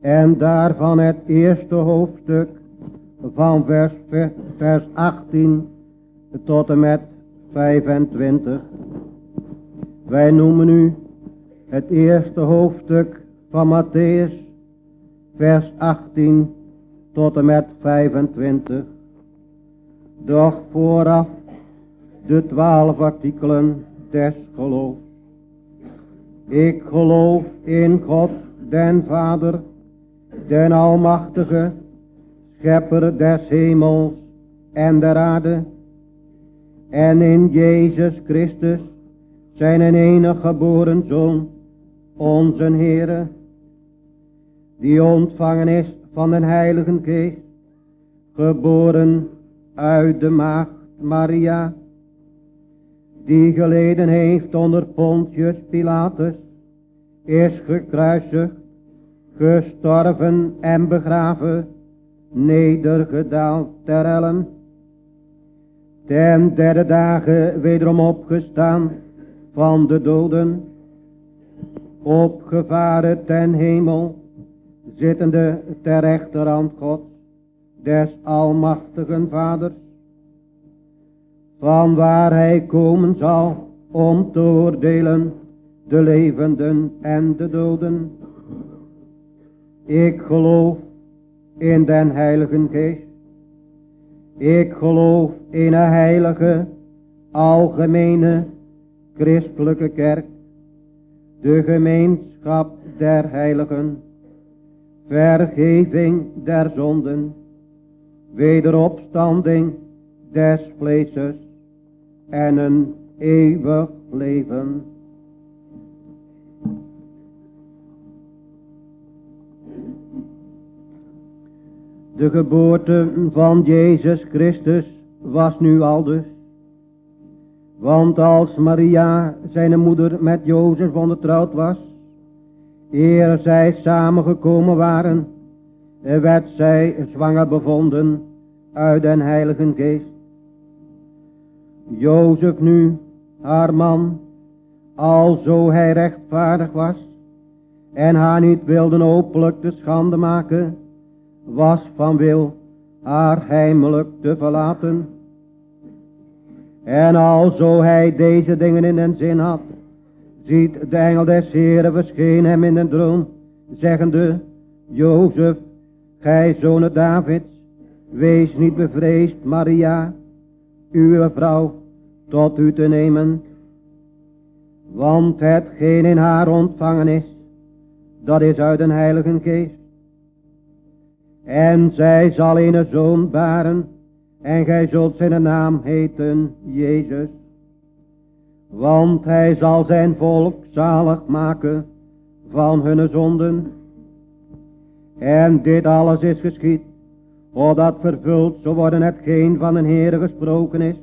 En daarvan het eerste hoofdstuk van vers, vers 18 tot en met 25. Wij noemen nu het eerste hoofdstuk van Matthäus, vers 18 tot en met 25. Doch vooraf de twaalf artikelen des geloofs. Ik geloof in God, den Vader, den Almachtige, Schepper des hemels en der aarde, en in Jezus Christus, zijn enige geboren Zoon, onze Heere, die ontvangen is van den Heiligen Geest, geboren uit de maagd Maria, die geleden heeft onder Pontius Pilatus, is gekruisigd, gestorven en begraven, nedergedaald ter ellen, ten derde dagen wederom opgestaan van de doden, opgevaren ten hemel, zittende ter rechterhand God, des almachtigen vaders, van waar hij komen zal om te oordelen de levenden en de doden. Ik geloof in den Heiligen Geest. Ik geloof in een heilige, algemene, christelijke kerk, de gemeenschap der heiligen, vergeving der zonden, wederopstanding des vleeses en een eeuwig leven. De geboorte van Jezus Christus was nu al dus. Want als Maria zijn moeder met Jozef ondertrouwd was, eer zij samengekomen waren, werd zij zwanger bevonden uit den Heiligen Geest. Jozef nu, haar man, alzo hij rechtvaardig was, en haar niet wilde openlijk te schande maken, was van wil haar heimelijk te verlaten. En alzo hij deze dingen in den zin had, ziet de engel des Heren verscheen hem in een droom, zeggende, Jozef, gij zoon Davids, wees niet bevreesd, Maria, uw vrouw, tot u te nemen. Want hetgeen in haar ontvangen is, dat is uit een heilige geest. En zij zal een zoon baren, en gij zult zijn naam heten Jezus. Want hij zal zijn volk zalig maken van hun zonden. En dit alles is geschied, opdat vervuld zo worden hetgeen van een Heere gesproken is,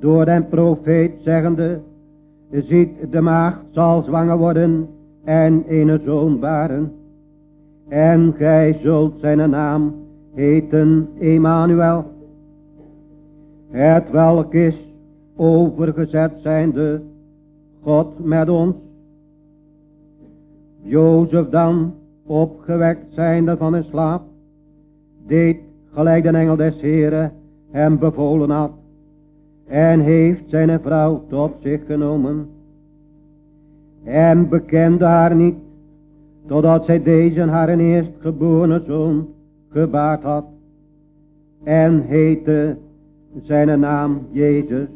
door den profeet zeggende, ziet de maagd zal zwanger worden en een zoon baren. En gij zult zijn naam heten Emmanuel. Het welk is overgezet zijnde God met ons. Jozef dan, opgewekt zijnde van een slaap, deed gelijk de engel des Heren hem bevolen had, en heeft zijn vrouw tot zich genomen, en bekende haar niet, totdat zij deze haar eerstgeborene zoon gebaard had, en heette zijn naam Jezus.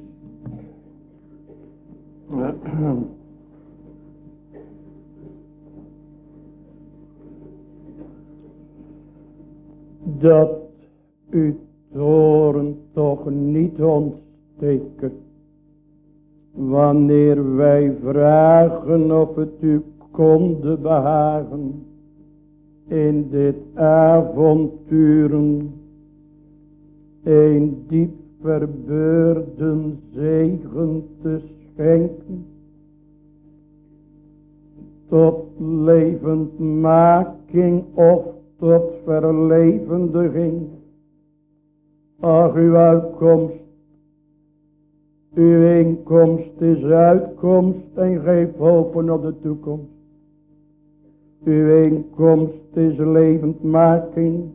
Dat uw toren toch niet ontsteken. Wanneer wij vragen of het u konde behagen. In dit avonturen. Een diep verbeurden zegen te schenken. Tot levendmaking of tot verlevendiging. Ach, uw uitkomst, uw inkomst is uitkomst en geeft hopen op de toekomst. Uw inkomst is levendmaking,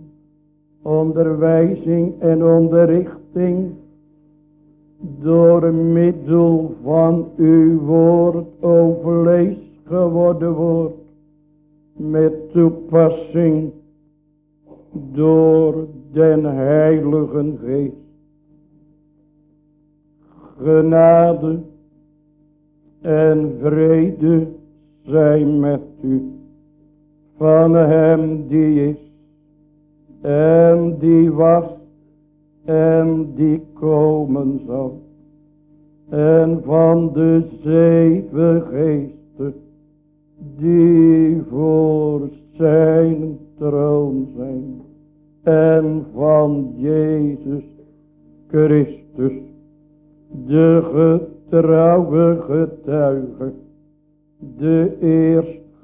onderwijzing en onderrichting door middel van uw woord overlees geworden wordt met toepassing door den Heilige Geest. Genade en vrede zijn met u van hem die is en die was en die komen zal en van de zeven geesten die voor zijn troon zijn en van Jezus Christus de getrouwe getuige de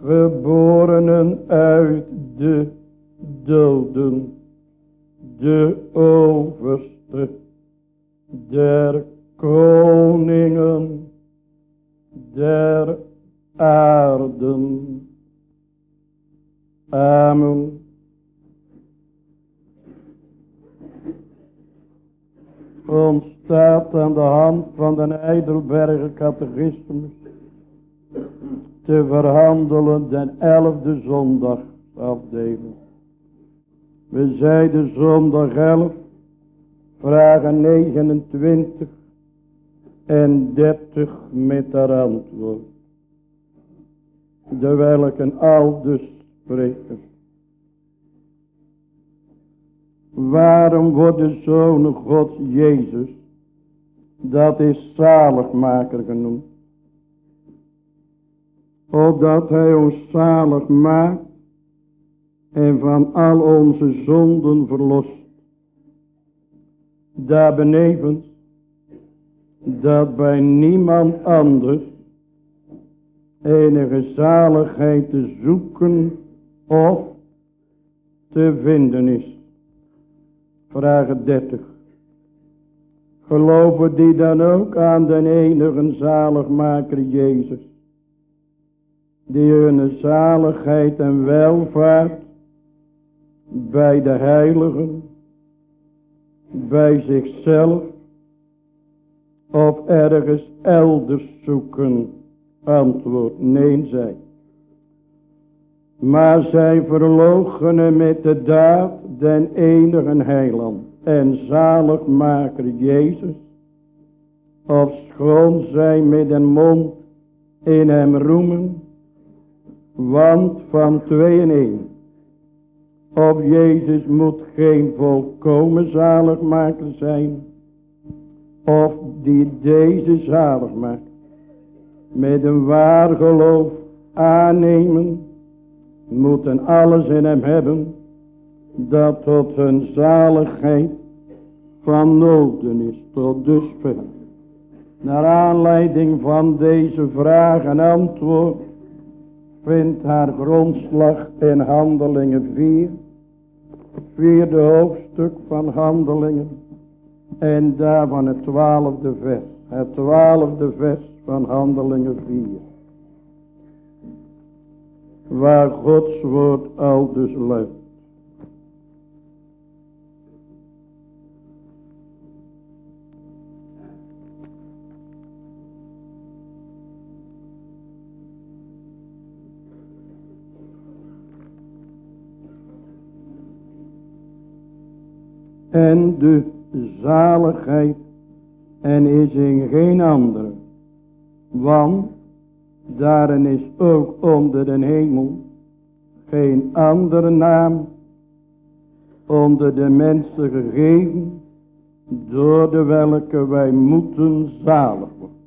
eerstgeborenen uit de doden de overste der koningen der aarden. Amen. Ontstaat aan de hand van de Eidelberger catechismus te verhandelen den elfde zondag afdeling. We zeiden zondag 11, vragen 29 en 30 met haar antwoord. De welken al dus spreken. Waarom wordt de Zoon God Jezus, dat is zaligmaker genoemd. Opdat hij ons zalig maakt en van al onze zonden verlost. Daar benevens dat bij niemand anders enige zaligheid te zoeken of te vinden is. Vraag 30. Geloven die dan ook aan den enige zaligmaker Jezus, die hun zaligheid en welvaart bij de heiligen, bij zichzelf of ergens elders zoeken? Antwoord, nee zij. Maar zij verloochenen met de daad den enige heiland en zaligmaker Jezus. Of schoon zij met een mond in hem roemen. Want van twee en één. Of Jezus moet geen volkomen zaligmaker zijn of die deze zalig maakt, met een waar geloof aannemen, moeten alles in hem hebben, dat tot hun zaligheid van noden is, tot dusver. Naar aanleiding van deze vraag en antwoord, vindt haar grondslag in handelingen 4, vierde hoofdstuk van handelingen, en daarvan het twaalfde vers. Het twaalfde vers van handelingen 4. Waar Gods woord al dus luidt. En de zaligheid en is in geen andere. Want daarin is ook onder de hemel geen andere naam onder de mensen gegeven door de welke wij moeten zalig worden.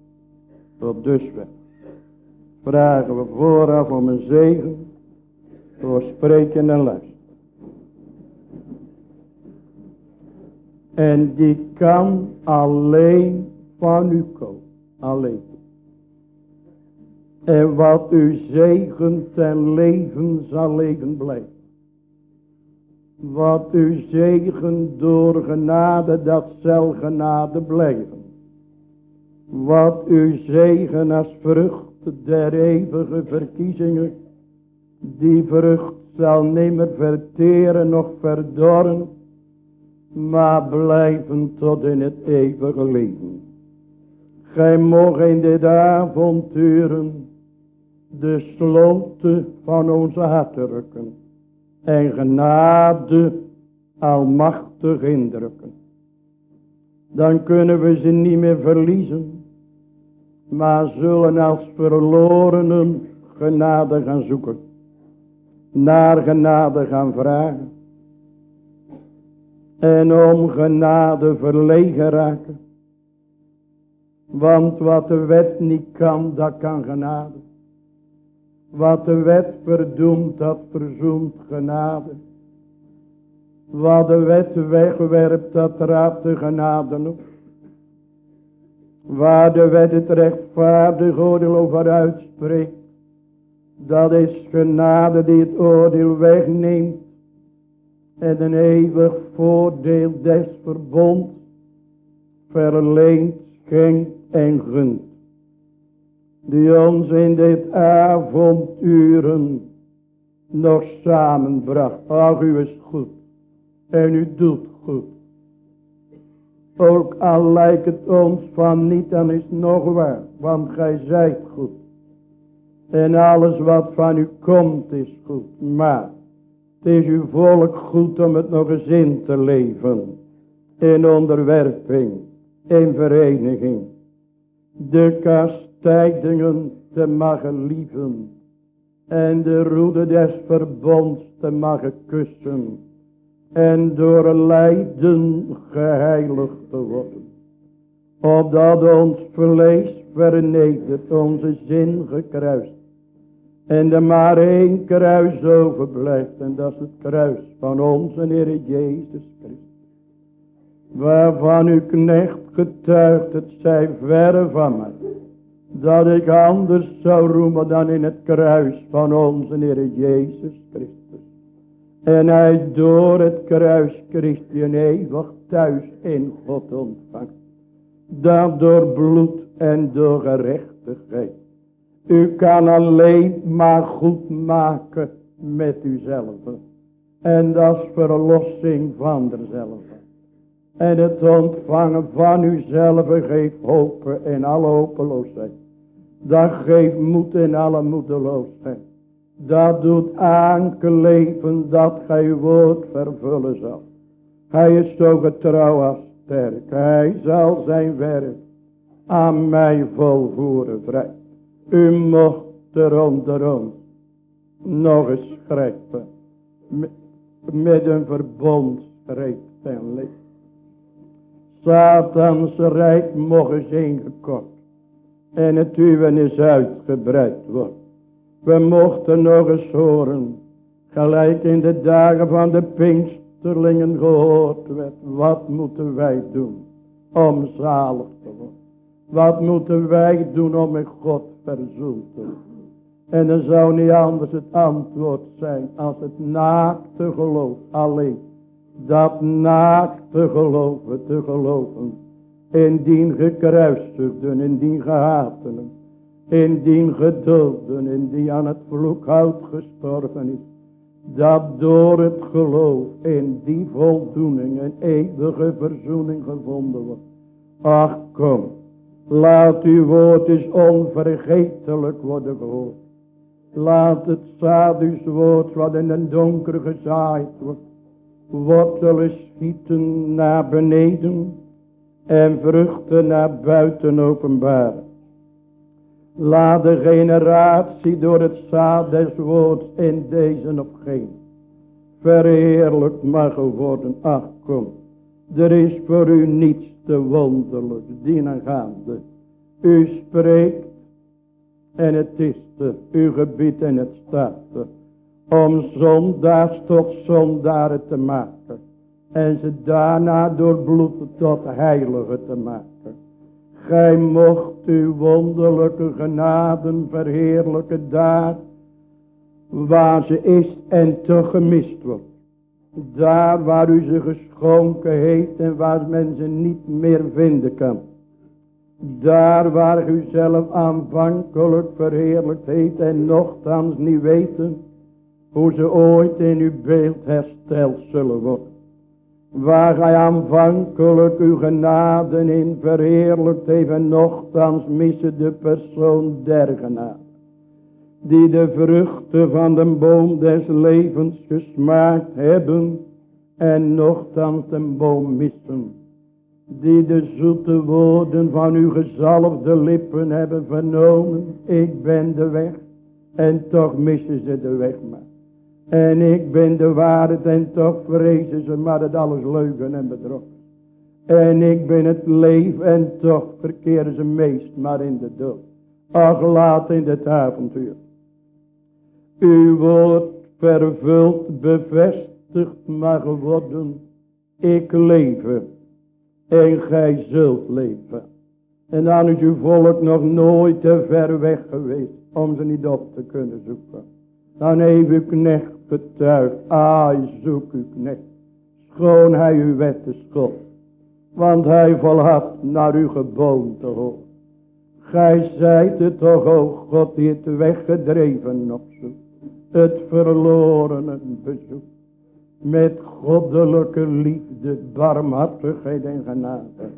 Tot dusver vragen we vooraf om een zegen voor spreken en luisteren. En die kan alleen van u komen. Alleen. En wat u zegent ten leven zal leven blijven. Wat u zegent door genade, dat zal genade blijven. Wat u zegen als vrucht der eeuwige verkiezingen, Die vrucht zal nimmer verteren noch verdorren, maar blijven tot in het eeuwige leven. Gij mocht in dit avonturen de sloten van onze harten rukken en genade almachtig indrukken. Dan kunnen we ze niet meer verliezen, maar zullen als verlorenen genade gaan zoeken. Naar genade gaan vragen. En om genade verlegen raken. Want wat de wet niet kan, dat kan genade. Wat de wet verdoemt, dat verzoent genade. Wat de wet wegwerpt, dat raadt de genade op. Waar de wet het rechtvaardig oordeel over uitspreekt. Dat is genade die het oordeel wegneemt. En een eeuwig voordeel des verbond verleent, schenkt en gunt. Die ons in dit avonturen nog samenbracht. Ach, u is goed. En u doet goed. Ook al lijkt het ons van niet, dan is het nog waar. Want gij zijt goed. En alles wat van u komt is goed. Maar is uw volk goed om het nog eens in te leven. In onderwerping. In vereniging. De kastijdingen te mogen lieven. En de roede des verbonds te mogen kussen en door lijden geheiligd te worden. Opdat ons vlees vernedert, onze zin gekruist. En er maar één kruis overblijft. En dat is het kruis van onze Heer Jezus Christus. Waarvan uw knecht getuigt, het zij verre van mij. Dat ik anders zou roemen dan in het kruis van onze Heer Jezus Christus. En hij door het kruis Christen eeuwig thuis in God ontvangt. Dat door bloed en door gerechtigheid. U kan alleen maar goed maken met uzelf. En dat is verlossing van derzelve. En het ontvangen van uzelf geeft hoop in alle hopeloosheid. Dat geeft moed in alle moedeloosheid. Dat doet aankleven dat gij uw woord vervullen zal. Hij is zo getrouw als sterk. Hij zal zijn werk aan mij volvoeren vrij. U mocht er onder ons nog eens schrijven. Met een verbondsreep ten licht. Satans rijk mocht eens ingekort. En het uwen is uitgebreid worden. We mochten nog eens horen. Gelijk in de dagen van de Pinksterlingen gehoord werd. Wat moeten wij doen om zalig te worden? Wat moeten wij doen om met God En dan zou niet anders het antwoord zijn als het naakte geloof alleen. Dat naakte geloven te geloven. In die gekruisigden, in die gehatenen indien in die aan het vloekhout gestorven is, dat door het geloof in die voldoening en eeuwige verzoening gevonden wordt. Ach kom, laat uw woord eens onvergetelijk worden gehoord. Laat het woord wat in een donker gezaaid wordt, wortelen schieten naar beneden en vruchten naar buiten openbaren. Laat de generatie door het zaad in deze op geen. Verheerlijk mag worden. Ach kom. Er is voor u niets te wonderlijk dienen gaande. U spreekt en het is te. U gebied en het staat. Om zondaars tot zondaren te maken. En ze daarna door bloed tot heilige te maken. Gij mocht uw wonderlijke genaden verheerlijken daar waar ze is en te gemist wordt. Daar waar u ze geschonken heeft en waar men ze niet meer vinden kan. Daar waar u zelf aanvankelijk verheerlijkt heeft en nogthans niet weten hoe ze ooit in uw beeld hersteld zullen worden. Waar gij aanvankelijk uw genade in verheerlijkt heeft en nogthans missen de persoon der genade. Die de vruchten van de boom des levens gesmaakt hebben en nogthans de boom missen. Die de zoete woorden van uw gezalfde lippen hebben vernomen. Ik ben de weg. En toch missen ze de weg maar. En ik ben de waarheid en toch vrezen ze maar het alles leugen en bedrog. En ik ben het leven en toch verkeren ze meest maar in de dood. Ach laat in dit avontuur. Uw woord vervuld, bevestigd mag worden. Ik leven en gij zult leven. En dan is uw volk nog nooit te ver weg geweest om ze niet op te kunnen zoeken. Dan heeft uw knecht getuigd, ah, zoek uw knecht. Schoon hij uw wetten schot. Want hij volhad naar uw geboomte hoort. Gij zijt het toch, o God, die het weggedreven opzoekt. Het verlorene bezoek. Met goddelijke liefde, barmhartigheid en genade.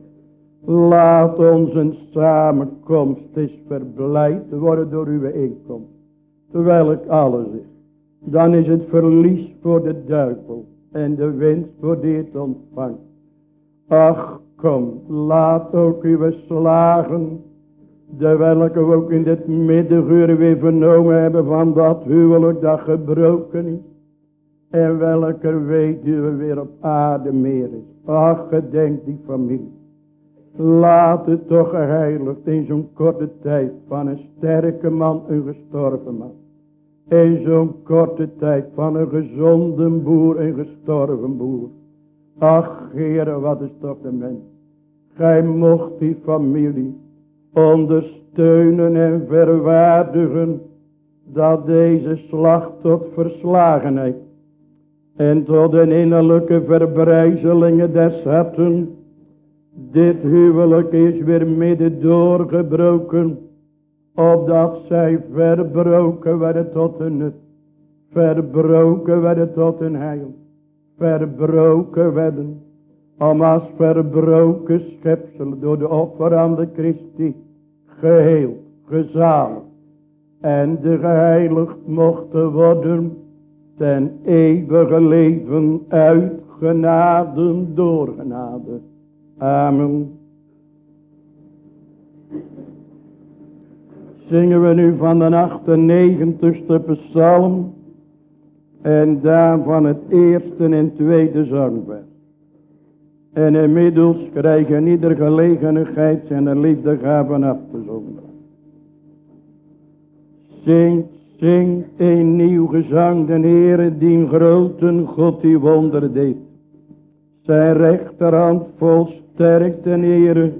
Laat ons samenkomst is verblijd worden door uw inkomst. Terwijl ik alles is. Dan is het verlies voor de duivel. En de winst voor die het ontvangt. Ach kom, laat ook uw slagen. De welke we ook in dit middaguur weer vernomen hebben van dat huwelijk dat gebroken is. En welke weet we weer op aarde meer is. Ach gedenk die familie. Laat het toch geheiligd in zo'n korte tijd van een sterke man een gestorven man. In zo'n korte tijd van een gezonde boer een gestorven boer. Ach heren wat is toch de mens. Gij mocht die familie ondersteunen en verwaardigen dat deze slag tot verslagenheid en tot een innerlijke verbrijzelingen des harten dit huwelijk is weer midden doorgebroken. Opdat zij verbroken werden tot een nut. Verbroken werden tot een heil. Verbroken werden. Om als verbroken schepsel door de offer aan de Christi. Geheel, gezaligd. En de geheiligd mochten worden. Ten eeuwige leven uit genade door genade. Amen. Zingen we nu van de 98ste psalm. En daarvan het eerste en tweede zangvers. En inmiddels krijgen ieder gelegenheid zijn liefdegaven af te zonderen. Zingt, zingt een nieuw gezang, de Heere die grote God die wonder deed. Zijn rechterhand volst sterk ten ere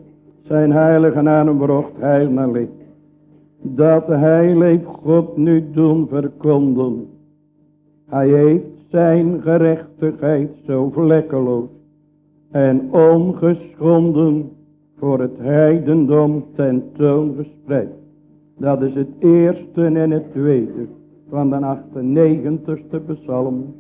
zijn heilige naam bracht heil naar licht. Dat hij God nu doen verkonden. Hij heeft zijn gerechtigheid zo vlekkeloos en ongeschonden voor het heidendom tentoon verspreid. Dat is het eerste en het tweede van de 98ste psalm.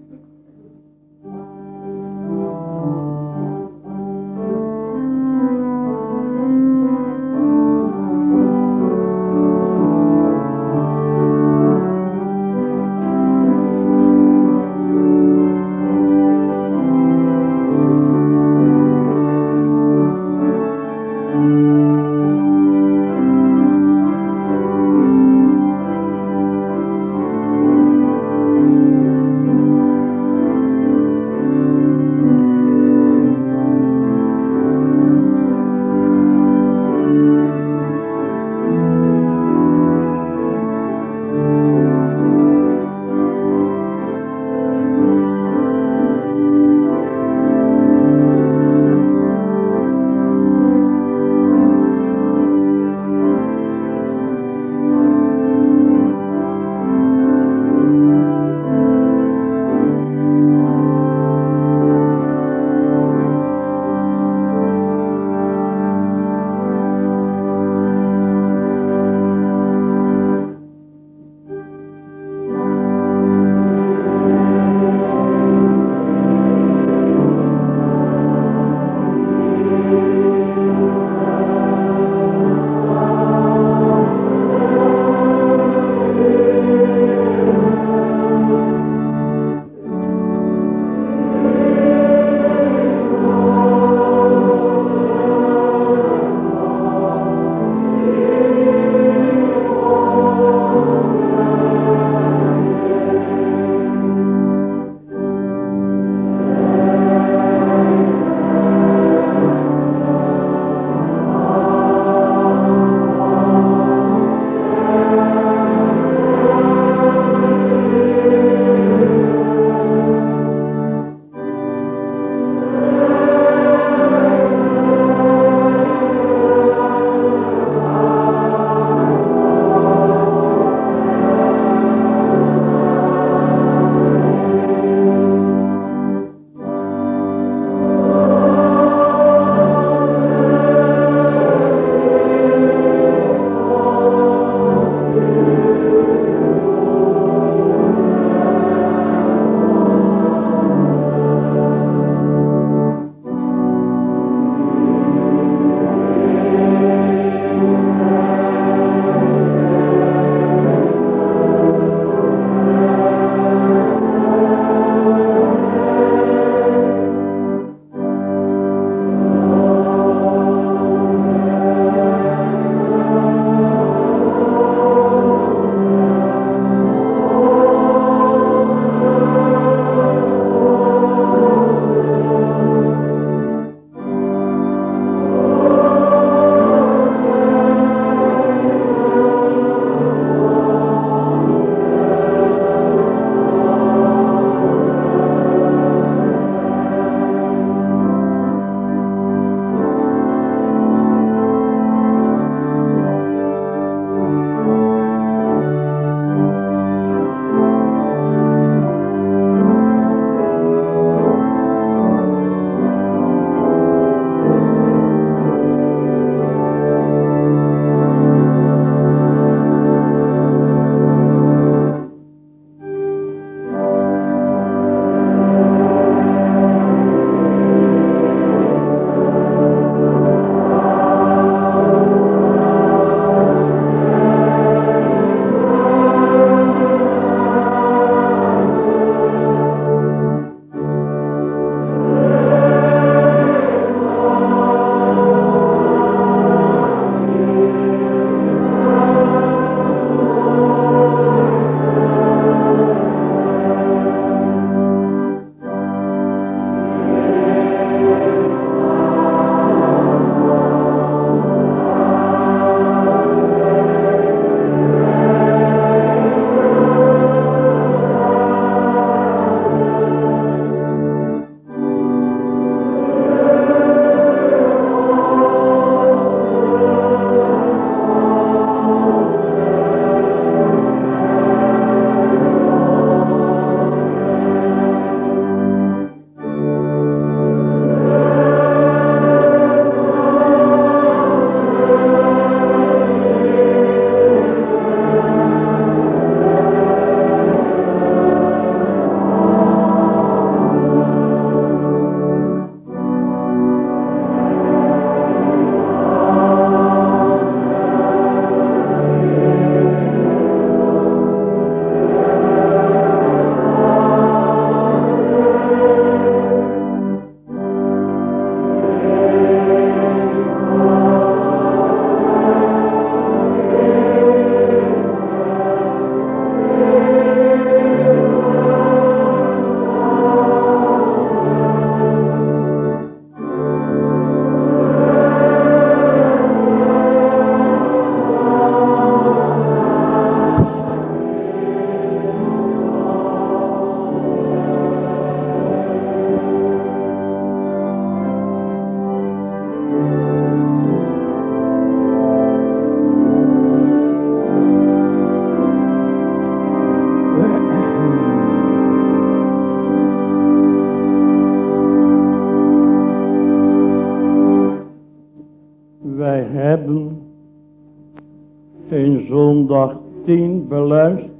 In zondag 10 beluisterd.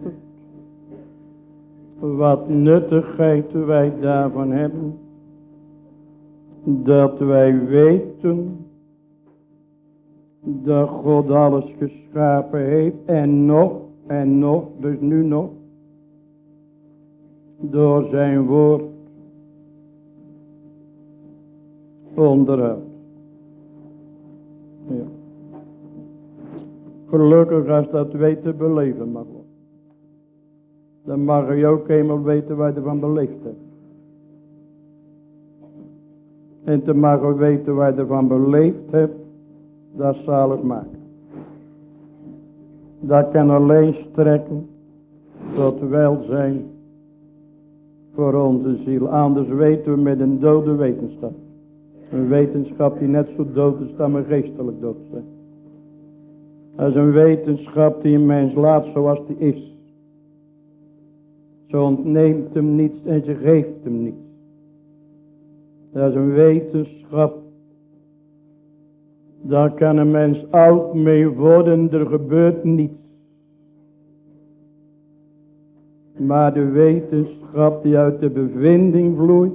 Wat nuttigheid wij daarvan hebben. Dat wij weten dat God alles geschapen heeft en nog en nog, dus nu nog, door zijn woord onderhoud. Ja. Gelukkig als dat weten beleven mag worden. Dan mag je ook eenmaal weten waar je ervan beleefd hebt. En te mogen weten waar je ervan beleefd hebt, dat zal het maken. Dat kan alleen strekken tot welzijn voor onze ziel. Anders weten we met een dode wetenschap. Een wetenschap die net zo dood is dan een geestelijk dood is. Dat is een wetenschap die een mens laat zoals die is. Ze ontneemt hem niets en ze geeft hem niets. Dat is een wetenschap. Daar kan een mens oud mee worden, er gebeurt niets. Maar de wetenschap die uit de bevinding vloeit.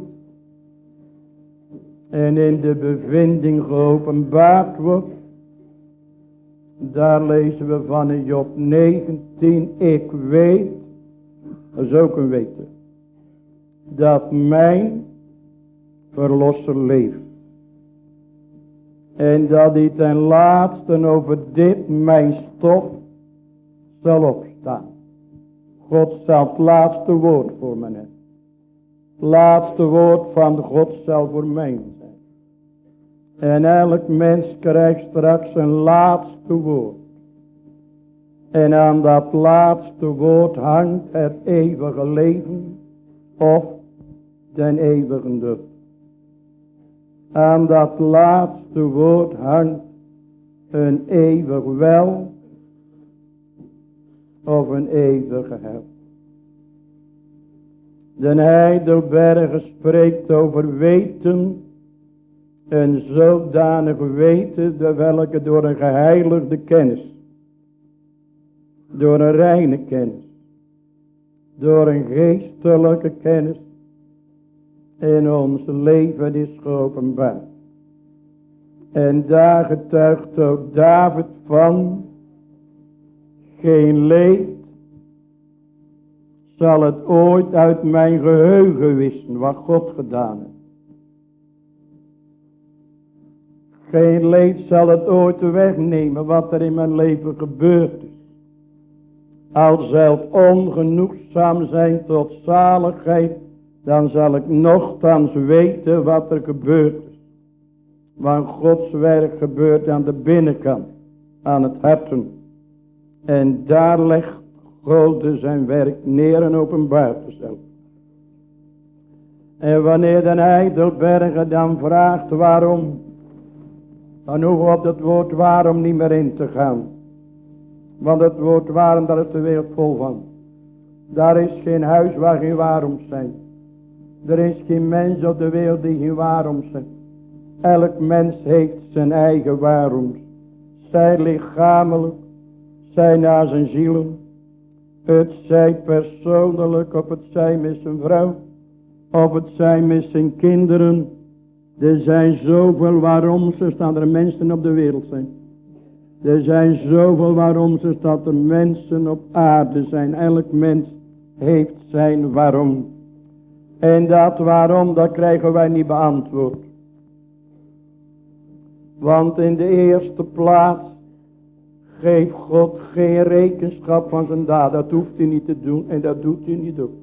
En in de bevinding geopenbaard wordt. Daar lezen we van in Job 19. Ik weet. Dat is ook een weten. Dat mijn verlosser leeft. En dat hij ten laatste over dit mijn stof zal opstaan. God zal het laatste woord voor hebben. Het laatste woord van God zal voor mij. En elk mens krijgt straks een laatste woord. En aan dat laatste woord hangt het eeuwige leven of den eeuwige dood. Aan dat laatste woord hangt een eeuwig wel of een eeuwige hel. De Heidelberger spreekt over weten, een zodanig weten, de welke door een geheiligde kennis, door een reine kennis, door een geestelijke kennis, in ons leven is geopenbaard. En daar getuigt ook David van, geen leed zal het ooit uit mijn geheugen wissen wat God gedaan heeft. Geen leed zal het ooit wegnemen wat er in mijn leven gebeurd is. Al zal het ongenoegzaam zijn tot zaligheid dan zal ik nogthans weten wat er gebeurt is. Want Gods werk gebeurt aan de binnenkant, aan het harten. En daar legt God zijn werk neer en openbaart zichzelf. En wanneer de Heidelberger dan vraagt waarom, hoeven we op het woord waarom niet meer in te gaan. Want het woord waarom, daar is de wereld vol van. Daar is geen huis waar geen waarom zijn. Er is geen mens op de wereld die geen waarom zegt. Elk mens heeft zijn eigen waarom. Zij lichamelijk, zij naar zijn zielen. Het zij persoonlijk, of het zij met zijn vrouw. Of het zij met zijn kinderen. Er zijn zoveel waarom ze dat er mensen op de wereld zijn. Er zijn zoveel waarom ze dat er mensen op aarde zijn. Elk mens heeft zijn waarom. En dat waarom, dat krijgen wij niet beantwoord. Want in de eerste plaats geeft God geen rekenschap van zijn daad. Dat hoeft hij niet te doen en dat doet hij niet ook.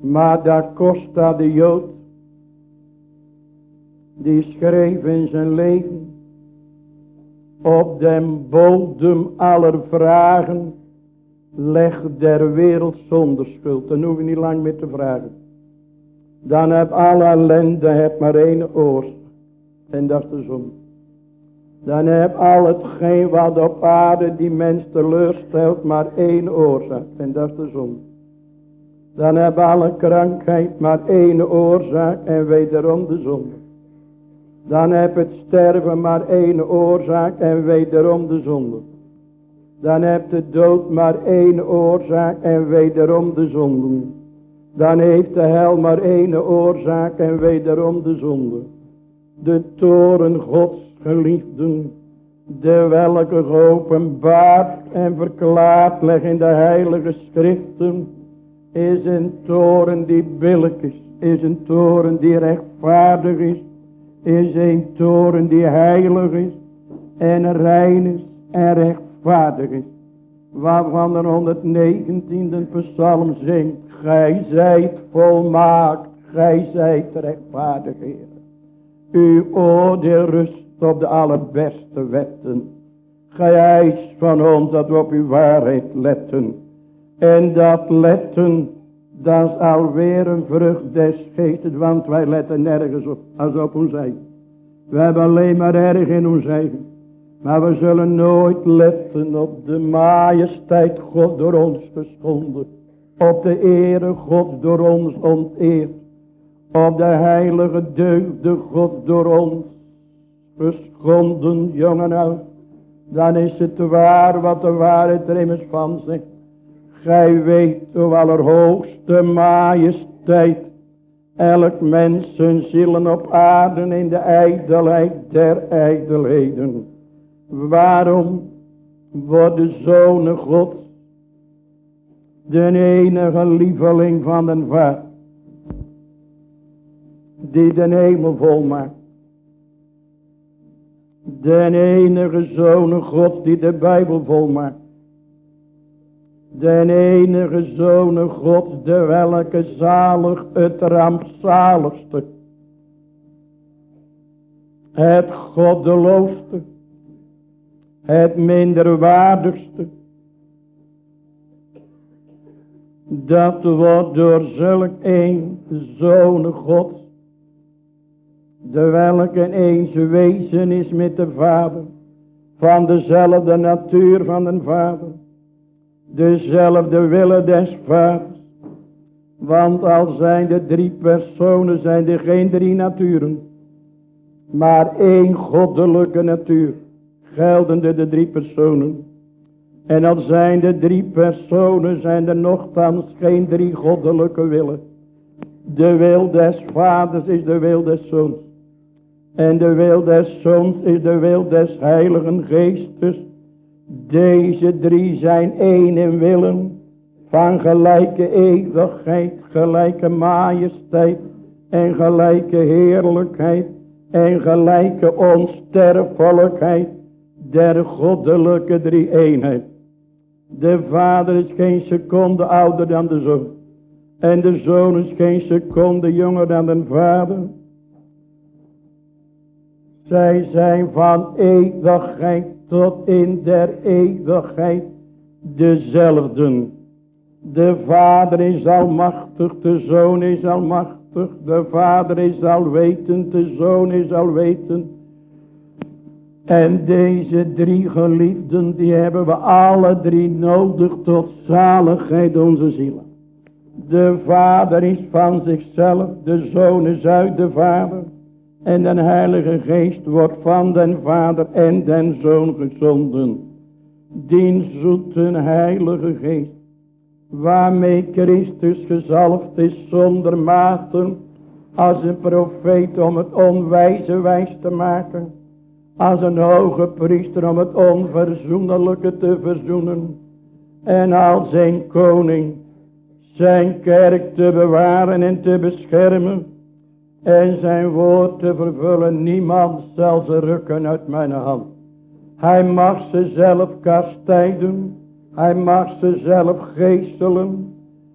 Maar daar kost dat de Jood. Die schreef in zijn leven. Op den bodem aller vragen. Leg der wereld zonder schuld. Dan hoef je niet lang meer te vragen. Dan heb alle ellende heb maar één oorzaak. En dat is de zon. Dan heb al hetgeen wat op aarde die mens teleurstelt maar één oorzaak. En dat is de zon. Dan heb alle krankheid maar één oorzaak en wederom de zonde. Dan heb het sterven maar één oorzaak en wederom de zonde. Dan heeft de dood maar één oorzaak en wederom de zonden. Dan heeft de hel maar één oorzaak en wederom de zonde. De toren gods geliefden. De welke geopenbaard en verklaard leg in de heilige schriften. Is een toren die billig is. Is een toren die rechtvaardig is. Is een toren die heilig is. En rein is en rechtvaardig is. Waarvan de 119e psalm zingt. Gij zijt volmaakt. Gij zijt rechtvaardig Heer. Uw oordeel rust op de allerbeste wetten. Gij eist van ons dat we op uw waarheid letten. En dat letten, dat is alweer een vrucht des geestes, want wij letten nergens op, als op ons eigen. We hebben alleen maar erg in ons eigen. Maar we zullen nooit letten op de majesteit God door ons geschonden. Op de ere God door ons onteerd. Op de heilige deugde God door ons geschonden, jongen oud. Dan is het waar wat de waarheid er immers van zegt. Gij weet, o allerhoogste majesteit, elk mens zijn zielen op aarde in de ijdelheid der ijdelheden. Waarom wordt de Zoon God de enige lieveling van den Vader, die de hemel volmaakt. De enige Zoon God die de Bijbel volmaakt. De enige Zoon God, de welke zalig het rampzaligste. Het goddeloosste. Het minderwaardigste dat wordt door zulk een zoon God, de welke eens wezen is met de Vader, van dezelfde natuur van de Vader, dezelfde wille des Vaders, want al zijn de drie personen, zijn er geen drie naturen, maar één goddelijke natuur, geldende de drie personen. En al zijn de drie personen, zijn er nogthans geen drie goddelijke willen. De wil des vaders is de wil des zoons. En de wil des zoons is de wil des heiligen geestes. Deze drie zijn één in willen. Van gelijke eeuwigheid, gelijke majesteit en gelijke heerlijkheid en gelijke onsterfelijkheid der goddelijke drie eenheid. De vader is geen seconde ouder dan de zoon. En de zoon is geen seconde jonger dan de vader. Zij zijn van eeuwigheid tot in der eeuwigheid dezelfde. De vader is almachtig, de zoon is almachtig, de vader is alwetend, de zoon is alwetend. En deze drie geliefden, die hebben we alle drie nodig tot zaligheid onze zielen. De vader is van zichzelf, de zoon is uit de vader. En de heilige geest wordt van den vader en den zoon gezonden. Die zoete heilige geest, waarmee Christus gezalfd is zonder maten, als een profeet om het onwijze wijs te maken als een hoge priester om het onverzoenlijke te verzoenen. En als zijn koning zijn kerk te bewaren en te beschermen. En zijn woord te vervullen. Niemand zal ze rukken uit mijn hand. Hij mag ze zelf kastijden. Hij mag ze zelf geestelen.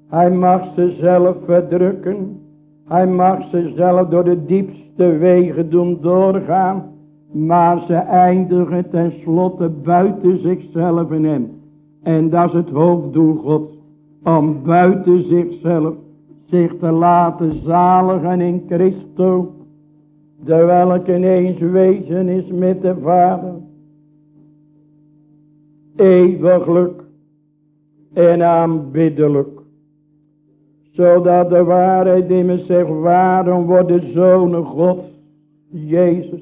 Hij mag ze zelf verdrukken. Hij mag ze zelf door de diepste wegen doen doorgaan. Maar ze eindigen tenslotte buiten zichzelf in hem. En dat is het hoofddoel God. Om buiten zichzelf zich te laten zaligen in Christus. De welke ineens wezen is met de Vader. Eeuwiglijk en aanbiddelijk. Zodat de waarheid in me zegt, waarom wordt de Zoon God, Jezus,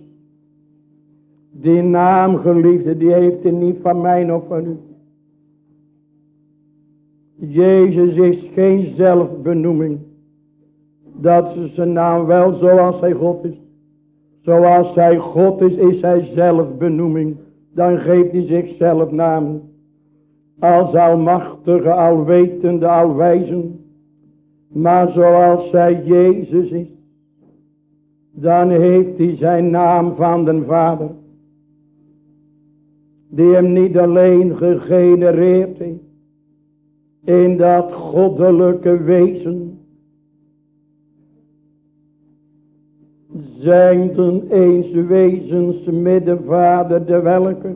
die naam geliefde, die heeft hij niet van mij of van u. Jezus is geen zelfbenoeming. Dat is zijn naam wel zoals hij God is. Zoals hij God is, is hij zelfbenoeming. Dan geeft hij zichzelf naam. Als almachtige, alwetende, alwijzen. Maar zoals hij Jezus is. Dan heeft hij zijn naam van den Vader. Die hem niet alleen gegenereerd heeft. In dat goddelijke wezen. Zijn ten eens wezens middenvader de welke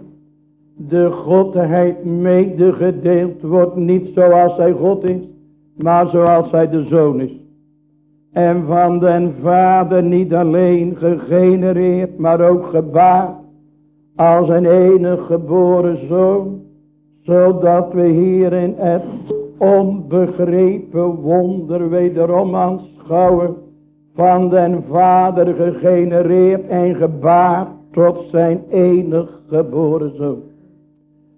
de godheid medegedeeld wordt. Niet zoals hij God is. Maar zoals hij de zoon is. En van den vader niet alleen gegenereerd, maar ook gebaard als een enig geboren zoon. Zodat we hierin het onbegrepen wonder wederom aanschouwen. Van den vader gegenereerd en gebaard tot zijn enig geboren zoon.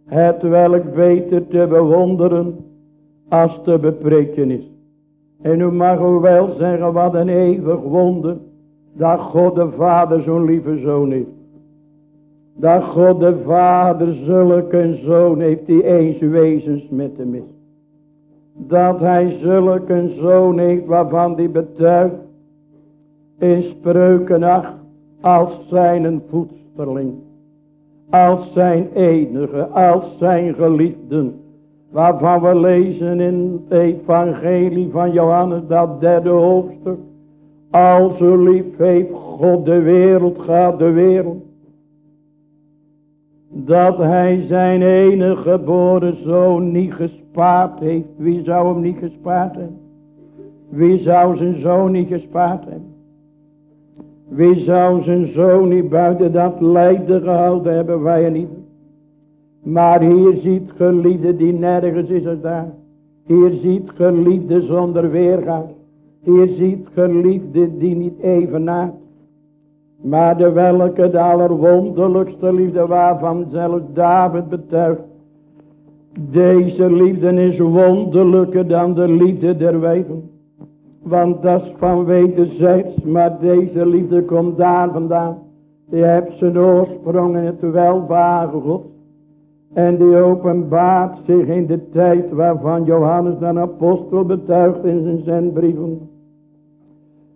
Het welk beter te bewonderen als te bepreken is. En u mag u wel zeggen wat een eeuwig wonder. Dat God de Vader zo'n lieve zoon heeft. Dat God de Vader zulke zoon heeft die eens wezens met hem is. Dat hij zulke zoon heeft waarvan die betuigt. In spreuken als zijn voedsterling. Als zijn enige, als zijn geliefden Waarvan we lezen in het evangelie van Johannes, dat derde hoofdstuk. Al zo lief heeft God de wereld, gaat de wereld. Dat hij zijn enige geboren zoon niet gespaard heeft. Wie zou hem niet gespaard hebben? Wie zou zijn zoon niet gespaard hebben? Wie zou zijn zoon niet buiten dat lijden gehouden hebben? Wij niet. Maar hier ziet geliefde die nergens is als daar. Hier ziet geliefde zonder weergaan. Hier ziet geliefde die niet evenaart. Maar de welke de allerwonderlijkste liefde waarvan zelfs David betuigt. Deze liefde is wonderlijker dan de liefde der wijven. Want dat is van wederzijds, maar deze liefde komt daar vandaan. Die heeft zijn oorsprong in het welwagen God. En die openbaart zich in de tijd waarvan Johannes dan apostel betuigt in zijn zendbrieven.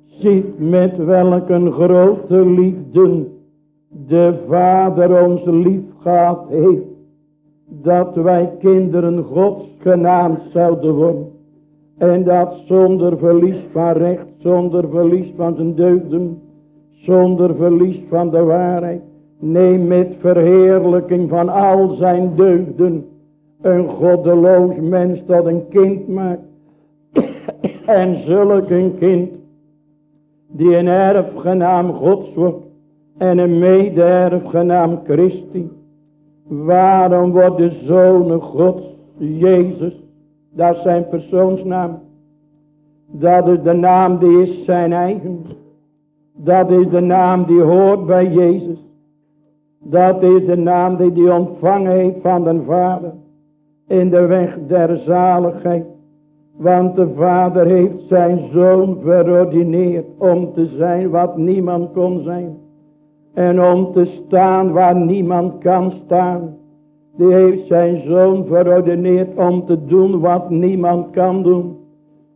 Ziet met welke grote liefde de Vader ons lief gehad heeft. Dat wij kinderen Gods genaamd zouden worden. En dat zonder verlies van recht, zonder verlies van zijn deugden, zonder verlies van de waarheid Neem met verheerlijking van al zijn deugden. Een goddeloos mens tot een kind maakt. en zulk een kind. Die een erfgenaam gods wordt. En een mede-erfgenaam Christi. Waarom wordt de zoon gods, Jezus. Dat is zijn persoonsnaam. Dat is de naam die is zijn eigen. Dat is de naam die hoort bij Jezus. Dat is de naam die hij ontvangen heeft van de Vader. In de weg der zaligheid. Want de Vader heeft zijn Zoon verordineerd om te zijn wat niemand kon zijn. En om te staan waar niemand kan staan. Die heeft zijn Zoon verordineerd om te doen wat niemand kan doen.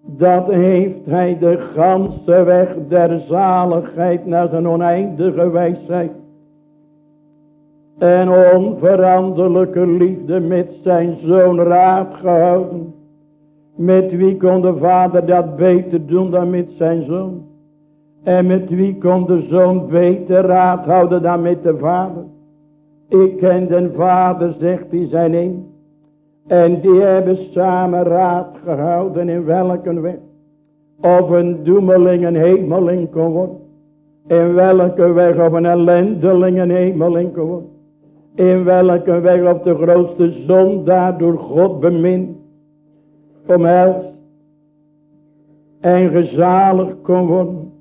Dat heeft hij de ganse weg der zaligheid naar zijn oneindige wijsheid en onveranderlijke liefde met zijn zoon raad gehouden. Met wie kon de vader dat beter doen dan met zijn zoon? En met wie kon de zoon beter raad houden dan met de vader? Ik ken de vader, zegt hij zijn een. En die hebben samen raad gehouden in welke weg. Of een doemeling een hemeling kon worden. In welke weg of een ellendeling een hemeling kon worden. In welke weg op de grootste zondaar door God bemind. Omhelst. En gezalig kon worden.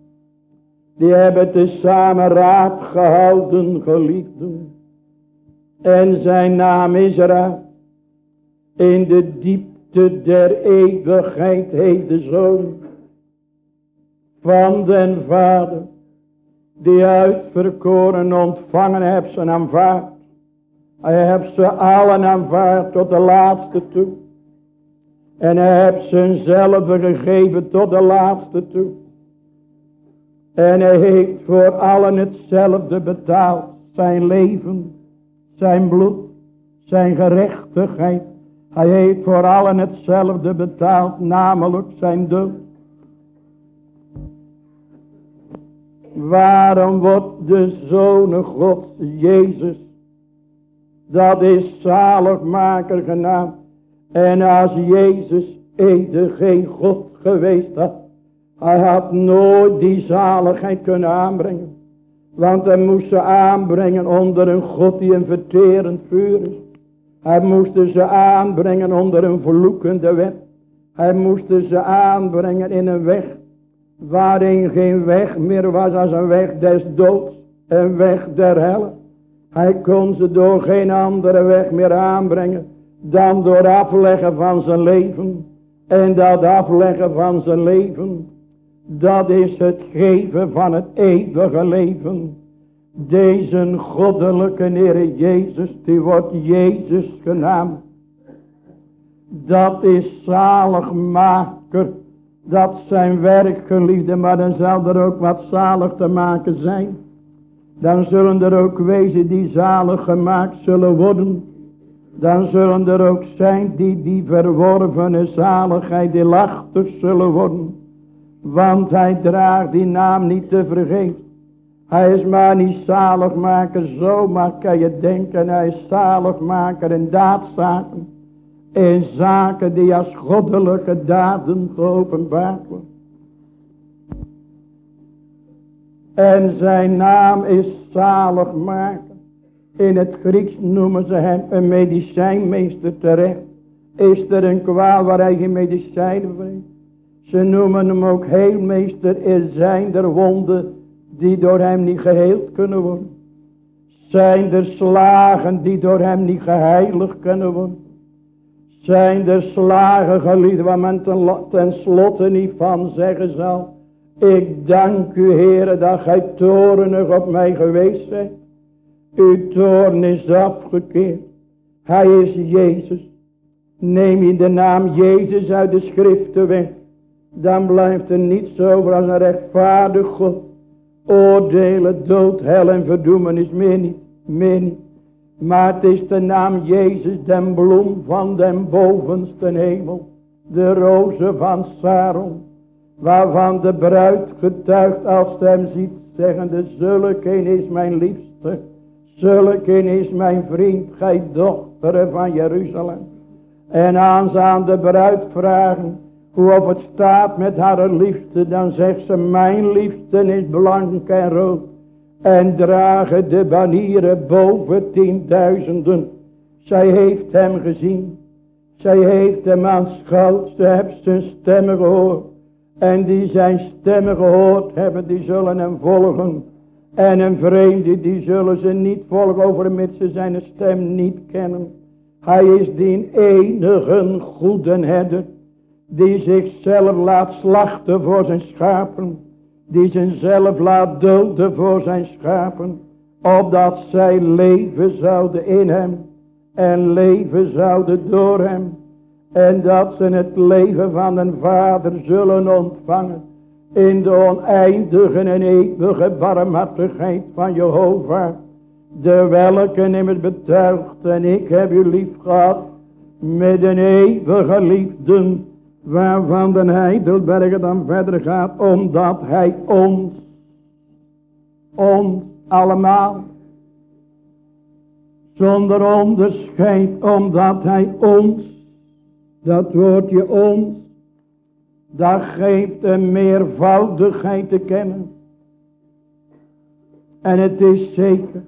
Die hebben tezamen raad gehouden geliefden. En zijn naam is raad. In de diep te der eeuwigheid heeft de Zoon van den Vader, die uitverkoren ontvangen hebt ze aanvaard. Hij heeft ze allen aanvaard tot de laatste toe. En hij heeft ze zelf gegeven tot de laatste toe. En hij heeft voor allen hetzelfde betaald. Zijn leven, zijn bloed, zijn gerechtigheid. Hij heeft voor allen hetzelfde betaald, namelijk zijn dood. Waarom wordt de Zoon Gods, Jezus, dat is zaligmaker genaamd. En als Jezus ede geen God geweest had, hij had nooit die zaligheid kunnen aanbrengen. Want hij moest ze aanbrengen onder een God die een verterend vuur is. Hij moest ze aanbrengen onder een vloekende wet. Hij moest ze aanbrengen in een weg waarin geen weg meer was als een weg des doods, een weg der helle. Hij kon ze door geen andere weg meer aanbrengen dan door afleggen van zijn leven. En dat afleggen van zijn leven, dat is het geven van het eeuwige leven. Deze goddelijke Heer Jezus, die wordt Jezus genaamd. Dat is zaligmaker. Dat zijn werk geliefde, maar dan zal er ook wat zalig te maken zijn. Dan zullen er ook wezen die zalig gemaakt zullen worden. Dan zullen er ook zijn die die verworvene zaligheid deelachtig zullen worden. Want hij draagt die naam niet te vergeten. Hij is maar niet zaligmaker zomaar kan je denken. Hij is zaligmaker in daadzaken. In zaken die als goddelijke daden geopenbaard worden. En zijn naam is zaligmaker. In het Grieks noemen ze hem een medicijnmeester terecht. Is er een kwaal waar hij geen medicijnen voor Ze noemen hem ook heelmeester. Er zijn er wonden die door hem niet geheeld kunnen worden. Zijn er slagen die door hem niet geheiligd kunnen worden. Zijn er slagen geliefd waar men ten, slotte niet van zeggen zal. Ik dank u Heere dat gij torenig op mij geweest bent. Uw toorn is afgekeerd. Hij is Jezus. Neem je de naam Jezus uit de schriften weg. Dan blijft er niets over als een rechtvaardig God. Oordelen, dood, hel en verdoemenis meer niet. Meer niet. Maar het is de naam Jezus, den bloem van den bovenste hemel. De roze van Saron. Waarvan de bruid getuigt als ze hem ziet. Zeggende, zulke is mijn liefste. Zulke is mijn vriend, gij dochter van Jeruzalem. En aan ze aan de bruid vragen hoe of het staat met haar liefde. Dan zegt ze, mijn liefde is blank en rood. En dragen de banieren boven tienduizenden. Zij heeft hem gezien. Zij heeft hem aanschouwd. Ze heeft zijn stemmen gehoord. En die zijn stemmen gehoord hebben, die zullen hem volgen. En een vreemde, die zullen ze niet volgen overmits ze zijn stem niet kennen. Hij is die enige goede herder, die zichzelf laat slachten voor zijn schapen. Die zichzelf laat doden voor zijn schapen. Opdat zij leven zouden in hem. En leven zouden door hem. En dat ze het leven van een vader zullen ontvangen in de oneindige en eeuwige barmhartigheid van Jehovah, de welke immers betuigt en ik heb u lief gehad met een eeuwige liefde, waarvan de Heidelberger dan verder gaat, omdat hij ons, ons allemaal, zonder onderscheid, omdat hij ons, dat woordje ons, dat geeft een meervoudigheid te kennen. En het is zeker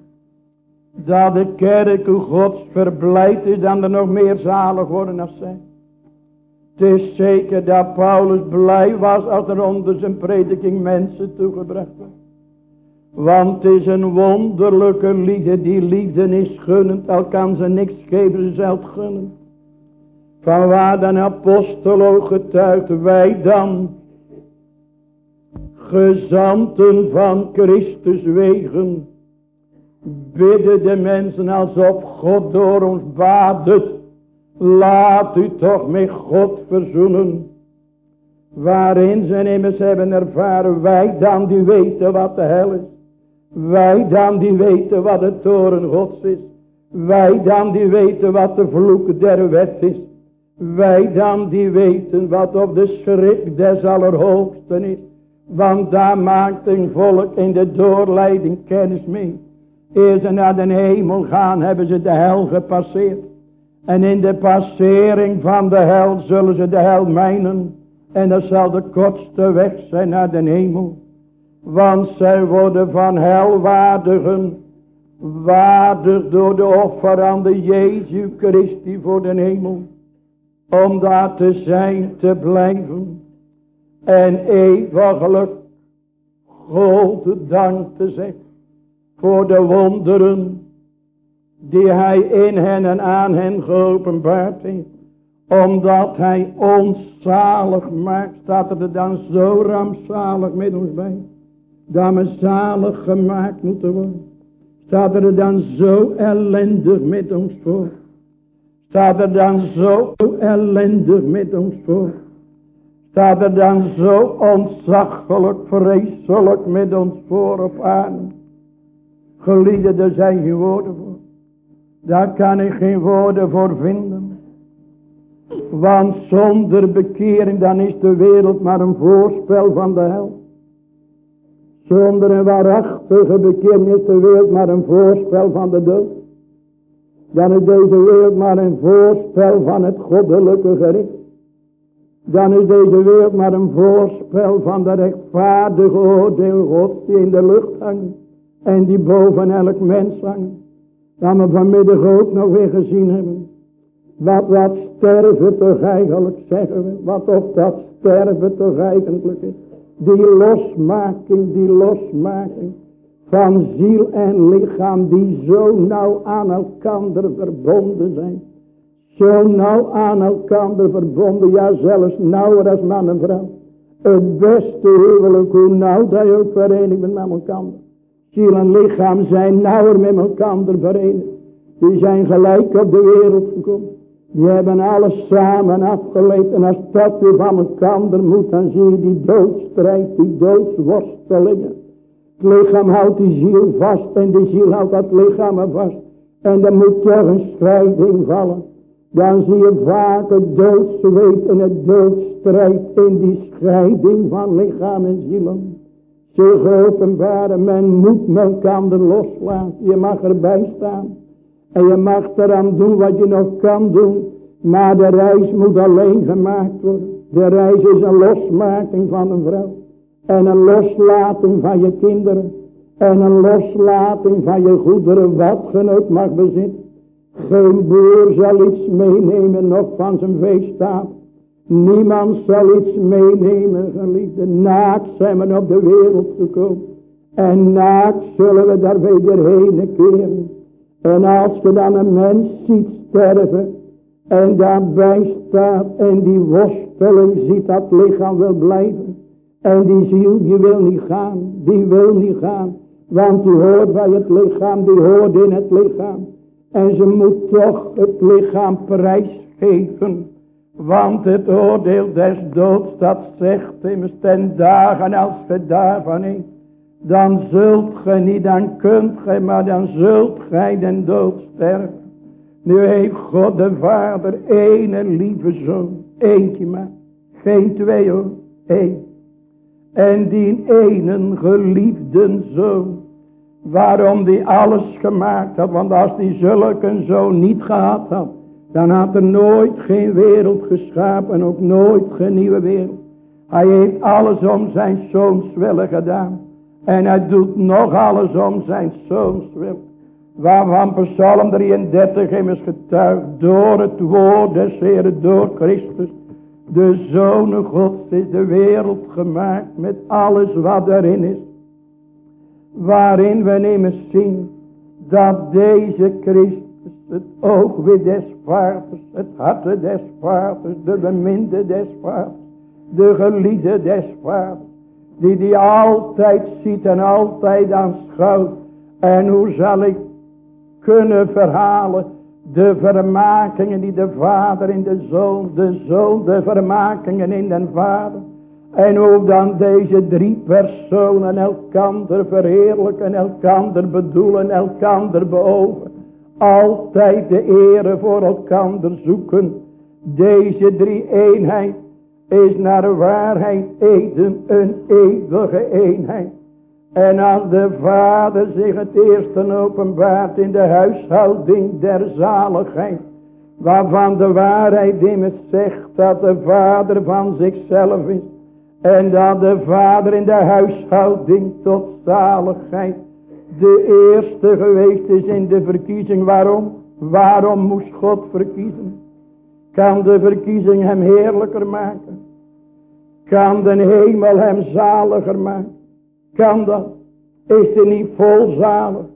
dat de kerk gods verblijd is dan er nog meer zalig worden als zij. Het is zeker dat Paulus blij was als er onder zijn prediking mensen toegebracht werden. Want het is een wonderlijke liefde. Die liefde is gunnend. Al kan ze niks geven, ze zelf gunnen. Van waar de apostel ook getuigt, wij dan, gezanten van Christus wegen, bidden de mensen alsof God door ons badet. Laat u toch met God verzoenen. Waarin ze immers hebben ervaren, wij dan die weten wat de hel is. Wij dan die weten wat de toren gods is. Wij dan die weten wat de vloek der wet is. Wij dan die weten wat op de schrik des allerhoogsten is. Want daar maakt een volk in de doorleiding kennis mee. Eer ze naar de hemel gaan hebben ze de hel gepasseerd. En in de passering van de hel zullen ze de hel mijnen. En dat zal de kortste weg zijn naar de hemel. Want zij worden van helwaardigen waardig door de offer aan de Jezus Christi voor de hemel. Om daar te zijn, te blijven. En eeuwiglijk God dank te zeggen. Voor de wonderen die hij in hen en aan hen geopenbaard heeft. Omdat hij ons zalig maakt, staat er dan zo rampzalig met ons bij. Dat we zalig gemaakt moeten worden. Staat er dan zo ellendig met ons voor. Staat er dan zo ellendig met ons voor. Staat er dan zo ontzaglijk, vreselijk met ons voor op aan. Gelieden, er zijn geen woorden voor. Daar kan ik geen woorden voor vinden. Want zonder bekering dan is de wereld maar een voorspel van de hel. Zonder een waarachtige bekering is de wereld maar een voorspel van de dood. Dan is deze wereld maar een voorspel van het goddelijke gericht. Dan is deze wereld maar een voorspel van de rechtvaardige oordeel God die in de lucht hangt. En die boven elk mens hangt. Dat we vanmiddag ook nog weer gezien hebben. Wat dat sterven toch eigenlijk zeggen we. Wat of dat sterven toch eigenlijk is. Die losmaking, die losmaking van ziel en lichaam die zo nauw aan elkaar verbonden zijn. Zo nauw aan elkaar verbonden, ja zelfs nauwer als man en vrouw. Het beste huwelijk, hoe nauw dat je ook verenigd bent met elkaar. Ziel en lichaam zijn nauwer met elkaar verenigd. Die zijn gelijk op de wereld gekomen. Die hebben alles samen afgeleid. En als dat weer van elkaar moet, dan zie je die doodstrijd, die doodsworstelingen. Het lichaam houdt die ziel vast en die ziel houdt dat lichaam vast. En er moet toch een strijding vallen. Dan zie je vaak het doodzweet en het doodstrijd in die scheiding van lichaam en zielen. Zich openbaren, men moet elkaar loslaten. Je mag erbij staan. En je mag eraan doen wat je nog kan doen. Maar de reis moet alleen gemaakt worden. De reis is een losmaking van een vrouw. En een loslating van je kinderen. En een loslating van je goederen. Wat ook mag bezitten. Geen boer zal iets meenemen nog van zijn veestaat. Niemand zal iets meenemen, geliefde. Naakt zijn we op de wereld gekomen. En naakt zullen we daar weer heen keren. En als je dan een mens ziet sterven. En daarbij staat en die worsteling ziet dat lichaam wil blijven. En die ziel die wil niet gaan. Die wil niet gaan. Want die hoort bij het lichaam. Die hoort in het lichaam. En ze moet toch het lichaam prijsgeven. Want het oordeel des doods dat zegt immers ten dagen als ge daarvan. Dan zult ge niet, dan kunt gij, maar dan zult gij den dood sterven. Nu heeft God de Vader ene lieve zoon. Eentje maar. Geen twee hoor. Eén. En die ene geliefde zoon. Waarom die alles gemaakt had. Want als die zulke zoon niet gehad had. Dan had er nooit geen wereld geschapen. En ook nooit geen nieuwe wereld. Hij heeft alles om zijn zoons willen gedaan. En hij doet nog alles om zijn zoons wil. Waarvan Psalm 33 immers getuigt. Door het woord des Heeren, door Christus. De Zoon Gods is de wereld gemaakt met alles wat erin is. Waarin we immers zien dat deze Christus het oogwit des vaders, het harte des vaders, de beminde des vaders, de geliefde des vaders, die die altijd ziet en altijd aanschouwt. En hoe zal ik kunnen verhalen de vermakingen die de vader in de zoon, de zoon de vermakingen in den vader. En hoe dan deze drie personen elkander verheerlijken, elkander bedoelen, elkander beogen. Altijd de ere voor elkander zoeken. Deze drie eenheid is naar waarheid eten een eeuwige eenheid. En als de vader zich het eerste openbaart in de huishouding der zaligheid. Waarvan de waarheid immers zegt dat de vader van zichzelf is. En dat de vader in de huishouding tot zaligheid de eerste geweest is in de verkiezing. Waarom? Waarom moest God verkiezen? Kan de verkiezing hem heerlijker maken? Kan de hemel hem zaliger maken? Kan dat? Is hij niet volzalig?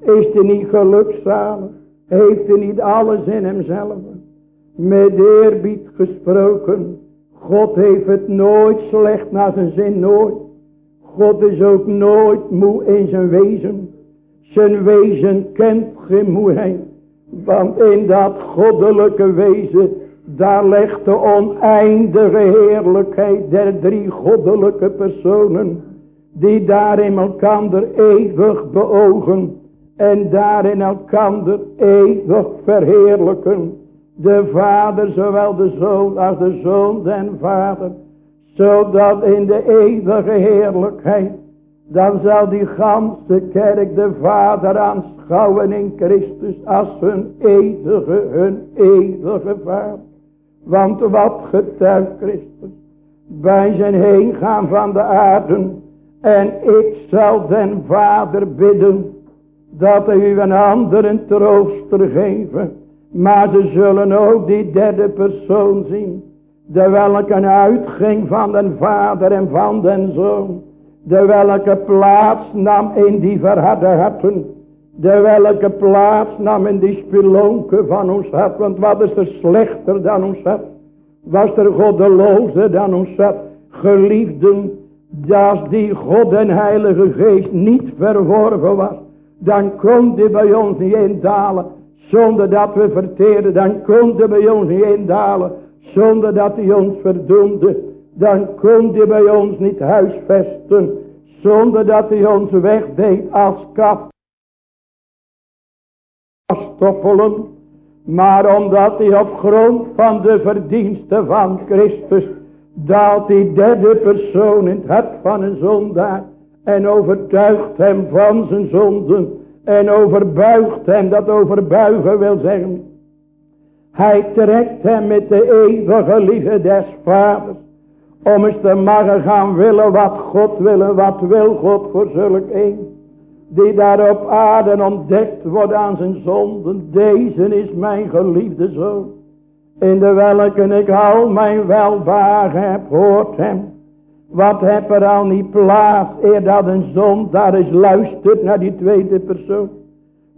Is hij niet gelukzalig? Heeft hij niet alles in hemzelf? Met eerbied gesproken. God heeft het nooit slecht naar zijn zin, nooit. God is ook nooit moe in zijn wezen. Zijn wezen kent geen moeheid. Want in dat goddelijke wezen, daar ligt de oneindige heerlijkheid der drie goddelijke personen die daarin elkander eeuwig beogen en daarin elkander eeuwig verheerlijken. De vader, zowel de zoon als de zoon den vader, zodat in de eeuwige heerlijkheid, dan zal die ganse kerk de vader aanschouwen in Christus als hun eeuwige, hun eeuwige vader. Want wat getuigt Christus bij zijn heen gaan van de aarde en ik zal den vader bidden dat hij u een andere trooster geven. Maar ze zullen ook die derde persoon zien. De welke uitging van den vader en van den zoon. De welke plaats nam in die verharde harten. De welke plaats nam in die spilonken van ons hart. Want wat is er slechter dan ons hart? Was er goddeloze dan ons hart? Geliefden als die God en Heilige Geest niet verworven was, dan kon die bij ons niet indalen, zonder dat we verteerden. Dan kon die bij ons niet indalen, zonder dat hij ons verdoemde. Dan kon die bij ons niet huisvesten, zonder dat hij ons wegdeed als kap. Stoppelen, maar omdat hij op grond van de verdiensten van Christus daalt die derde persoon in het hart van een zondaar en overtuigt hem van zijn zonden en overbuigt hem, dat overbuigen wil zeggen. Hij trekt hem met de eeuwige liefde des vaders om eens te mogen gaan willen wat God wil en wat wil God voor zulk een. Die daar op aarde ontdekt wordt aan zijn zonden. Deze is mijn geliefde zoon in de welke ik al mijn welvagen heb hoort hem. Wat heb er al niet plaats eer dat een zon daar is luistert naar die tweede persoon.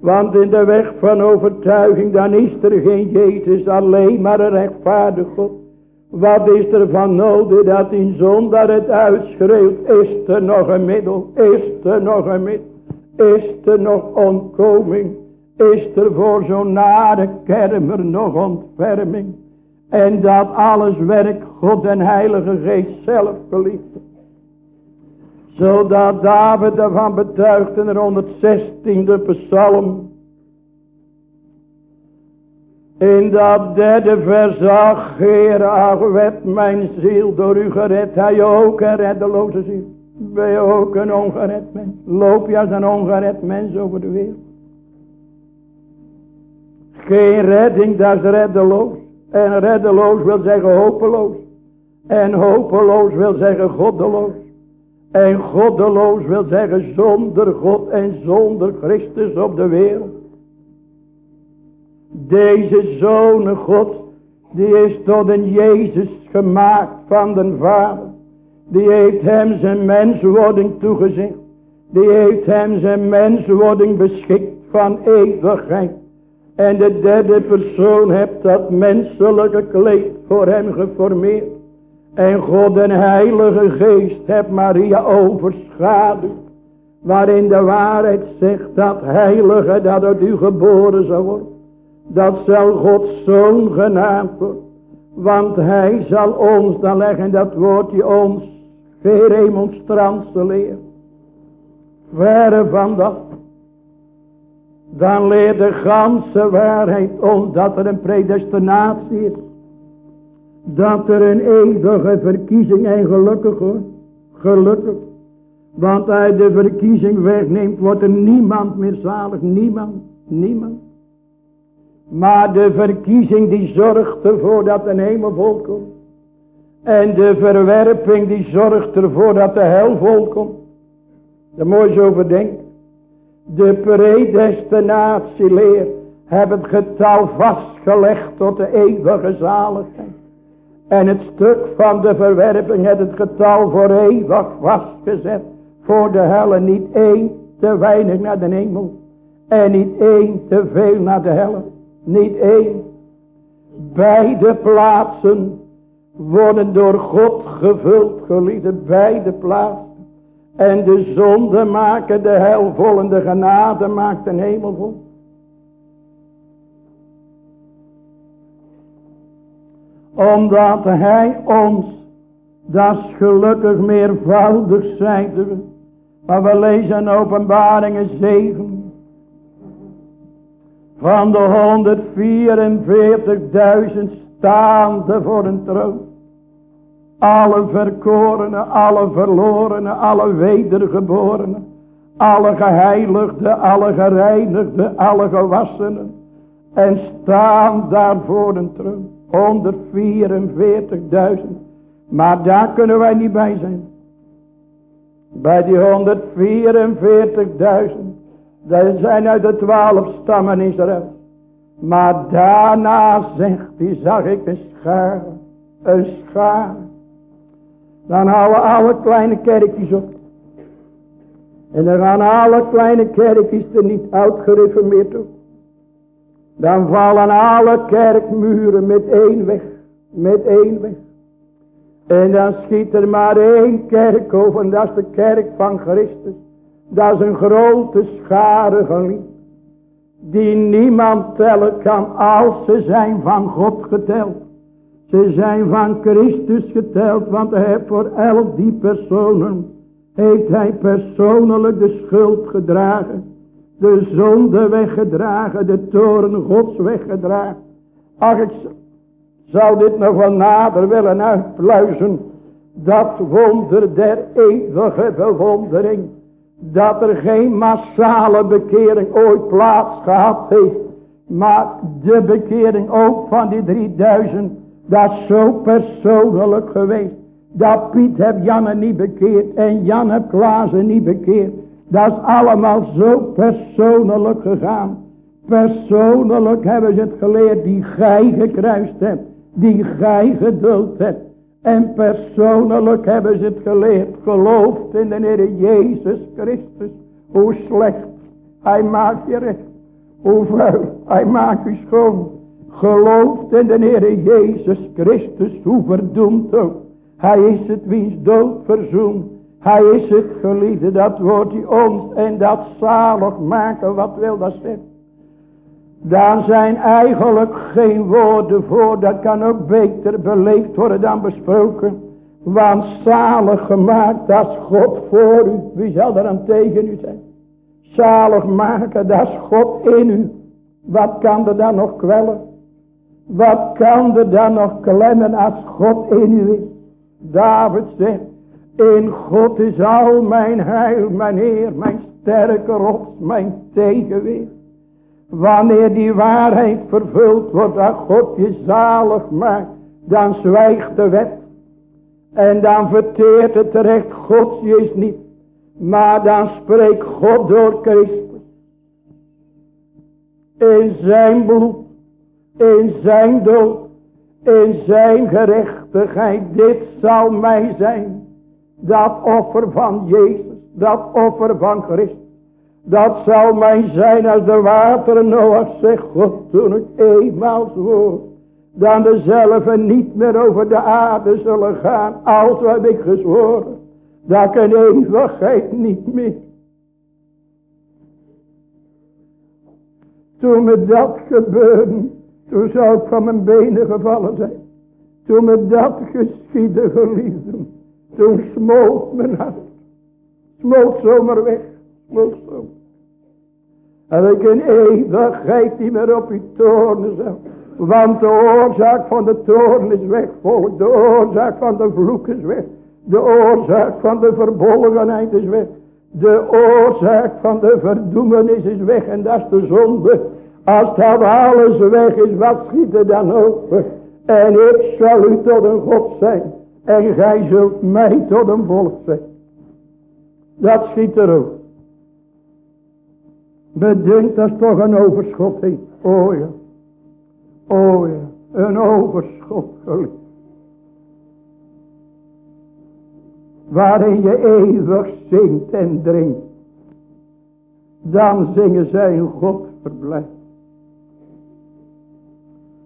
Want in de weg van overtuiging dan is er geen Jezus alleen maar een rechtvaardig God. Wat is er van nodig dat in zon daar het uitschreeuwt. Is er nog een middel? Is er nog een middel? Is er nog ontkoming? is er voor zo'n nare kermer nog ontferming. En dat alles werkt God en Heilige Geest zelf geliefd. Zodat David ervan betuigt in de 116e psalm. In dat derde vers, ach werd mijn ziel door u gered. Hij ook een reddeloze ziel. Ben je ook een ongered mens? Loop je als een ongered mens over de wereld? Geen redding, dat is reddeloos. En reddeloos wil zeggen hopeloos. En hopeloos wil zeggen goddeloos. En goddeloos wil zeggen zonder God en zonder Christus op de wereld. Deze zoon God, die is tot een Jezus gemaakt van den Vader. Die heeft hem zijn menswording toegezegd. Die heeft hem zijn menswording beschikt van eeuwigheid. En de derde persoon hebt dat menselijke kleed voor hem geformeerd. En God en Heilige Geest hebt Maria overschaduwd. Waarin de waarheid zegt dat Heilige dat uit u geboren zal worden. Dat zal Gods Zoon genaamd. Want hij zal ons, dan leggen dat woordje ons, geen remonstrantse leer. Verre van dat. Dan leert de ganse waarheid ons dat er een predestinatie is. Dat er een eeuwige verkiezing en gelukkig hoor. Gelukkig. Want uit de verkiezing wegneemt wordt er niemand meer zalig. Niemand. Niemand. Maar de verkiezing die zorgt ervoor dat een hemel volkomt. En de verwerping die zorgt ervoor dat de hel volkomt. Daar moet je over denken. De hebben het getal vastgelegd tot de eeuwige zaligheid. En het stuk van de verwerping heeft het getal voor eeuwig vastgezet. Voor de helle niet één te weinig naar de hemel. En niet één te veel naar de helle. Niet één. Beide plaatsen worden door God gevuld, geliefde. Beide plaatsen. En de zonde maken de hel vol en de genade maakt de hemel vol. Omdat hij ons, dat is gelukkig meervoudig we. Maar we lezen in openbaringen 7. Van de 144.000 staande voor een troon. Alle verkorenen, alle verlorenen, alle wedergeborenen. Alle geheiligden, alle gereinigden, alle gewassenen. En staan daar voor een troon. 144.000. Maar daar kunnen wij niet bij zijn. Bij die 144.000. Dat zijn uit de twaalf stammen Israël. Maar daarna zegt hij, zag ik een schaar. Een schaar. Dan houden alle kleine kerkjes op. En dan gaan alle kleine kerkjes er niet uitgereformeerd op. Dan vallen alle kerkmuren met één weg. Met één weg. En dan schiet er maar één kerk over. En dat is de kerk van Christus. Dat is een grote schare geliefd. Die niemand tellen kan als ze zijn van God geteld. Ze zijn van Christus geteld. Want hij heeft voor elk die personen. Heeft hij persoonlijk de schuld gedragen de zonde weggedragen, de toren gods weggedragen. Ach, ik zou dit nog wel nader willen uitpluizen. Dat wonder der eeuwige verwondering. Dat er geen massale bekering ooit plaats gehad heeft. Maar de bekering ook van die 3000. Dat is zo persoonlijk geweest. Dat Piet heb Janne niet bekeerd. En Jan heb Klaasen niet bekeerd. Dat is allemaal zo persoonlijk gegaan. Persoonlijk hebben ze het geleerd die gij gekruist hebt. Die gij geduld hebt. En persoonlijk hebben ze het geleerd. Gelooft in de Heer Jezus Christus. Hoe slecht. Hij maakt je recht. Hoe vuil. Hij maakt je schoon. Gelooft in de Heer Jezus Christus. Hoe verdoemd ook. Hij is het wiens dood verzoend. Hij is het geliefde, dat wordt hij ons en dat zalig maken, wat wil dat zeggen? Daar zijn eigenlijk geen woorden voor, dat kan ook beter beleefd worden dan besproken. Want zalig gemaakt, dat is God voor u, wie zal er dan tegen u zijn? Zalig maken, dat is God in u. Wat kan er dan nog kwellen? Wat kan er dan nog klemmen als God in u is? David zegt, in God is al mijn heil, mijn Heer, mijn sterke rots, mijn tegenweer. Wanneer die waarheid vervuld wordt, dat God je zalig maakt, dan zwijgt de wet. En dan verteert het recht Gods je niet. Maar dan spreekt God door Christus. In zijn bloed, in zijn dood, in zijn gerechtigheid, dit zal mij zijn dat offer van Jezus. Dat offer van Christus. Dat zal mij zijn als de wateren Noach zegt God toen ik eenmaal zwoer. Dan dezelfde niet meer over de aarde zullen gaan. Als heb ik gezworen. Dat ik eeuwigheid niet meer. Toen me dat gebeurde. Toen zou ik van mijn benen gevallen zijn. Toen me dat geschiedde geliefden. Toen smoot mijn hart. Smoot zomaar weg. Zomaar. En ik in eeuwigheid niet meer op uw toren zou. Want de oorzaak van de toren is weg, volk. De oorzaak van de vloek is weg. De oorzaak van de verbolgenheid is weg. De oorzaak van de verdoemenis is weg. En dat is de zonde. Als dat alles weg is, wat schiet er dan over? En ik zal u tot een God zijn. En gij zult mij tot een volk zijn. Dat schiet er ook. Bedenk dat is toch een overschot. Oh ja. Oh ja. Een overschot geliefd. Waarin je eeuwig zingt en drinkt. Dan zingen zij een God verblijf.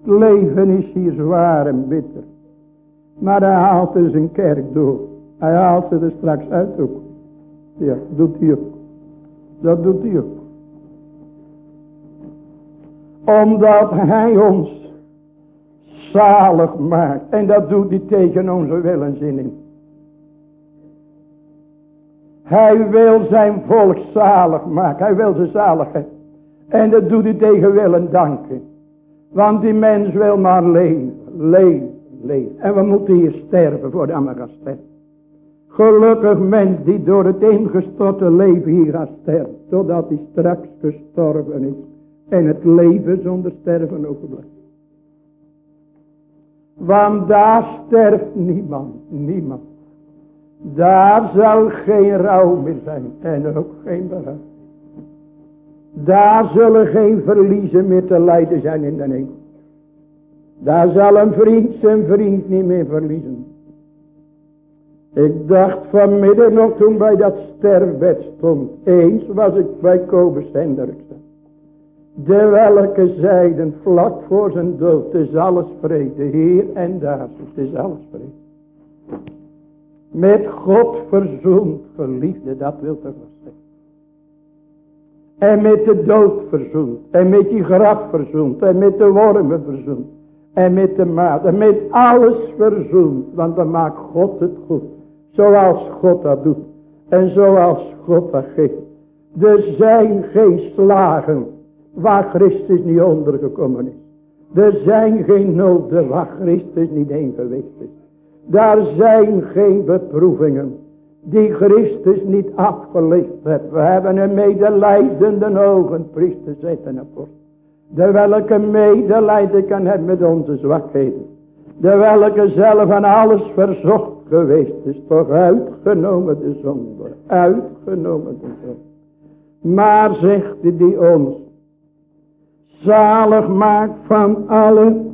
Het leven is hier zwaar en bitter. Maar hij haalt er zijn kerk door. Hij haalt ze er straks uit ook. Ja, doet hij ook. Dat doet hij ook. Omdat hij ons zalig maakt. En dat doet hij tegen onze wil en zin in. Hij wil zijn volk zalig maken. Hij wil ze zaligheid. En dat doet hij tegen wil en danken. Want die mens wil maar leven, leven, leven. En we moeten hier sterven voordat we gaan sterven. Gelukkig mens die door het ingestorte leven hier gaat sterven. Totdat hij straks gestorven is. En het leven zonder sterven overblijft. Want daar sterft niemand, niemand. Daar zal geen rouw meer zijn en ook geen berouw. Daar zullen geen verliezen meer te lijden zijn in de hemel. Daar zal een vriend zijn vriend niet meer verliezen. Ik dacht vanmiddag nog toen bij dat sterfbed stond. Eens was ik bij Kobus Hendriksen. De welke zeiden vlak voor zijn dood. Het is alles vrede. Heer en daar. Het is alles vrede. Met God verzoend geliefde. Dat wil toch wel. En met de dood verzoend. En met die graf verzoend. En met de wormen verzoend. En met de maat. En met alles verzoend. Want dan maakt God het goed. Zoals God dat doet. En zoals God dat geeft. Er zijn geen slagen. Waar Christus niet ondergekomen is. Er zijn geen noden waar Christus niet heen geweest is. Daar zijn geen beproevingen die Christus niet afgelicht heeft. We hebben een medelijdende ogen, priester zitten ervoor. De welke medelijden kan hebben met onze zwakheden. De welke zelf aan alles verzocht geweest is. Toch uitgenomen de zonde. Uitgenomen de zonde. Maar zegt die ons. Zalig maakt van alle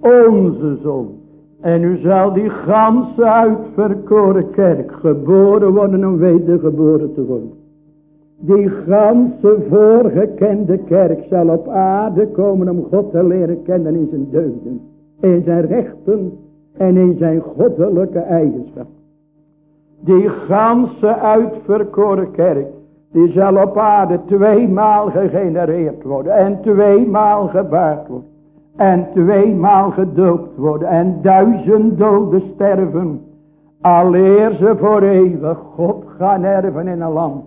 onze zonde. En u zal die ganse uitverkoren kerk geboren worden om wedergeboren te worden. Die ganse voorgekende kerk zal op aarde komen om God te leren kennen in zijn deugden. In zijn rechten en in zijn goddelijke eigenschap. Die ganse uitverkoren kerk. Die zal op aarde tweemaal gegenereerd worden. En tweemaal gebaard worden. En tweemaal gedoopt worden. En duizend doden sterven. Alleer ze voor eeuwig God gaan erven in een land.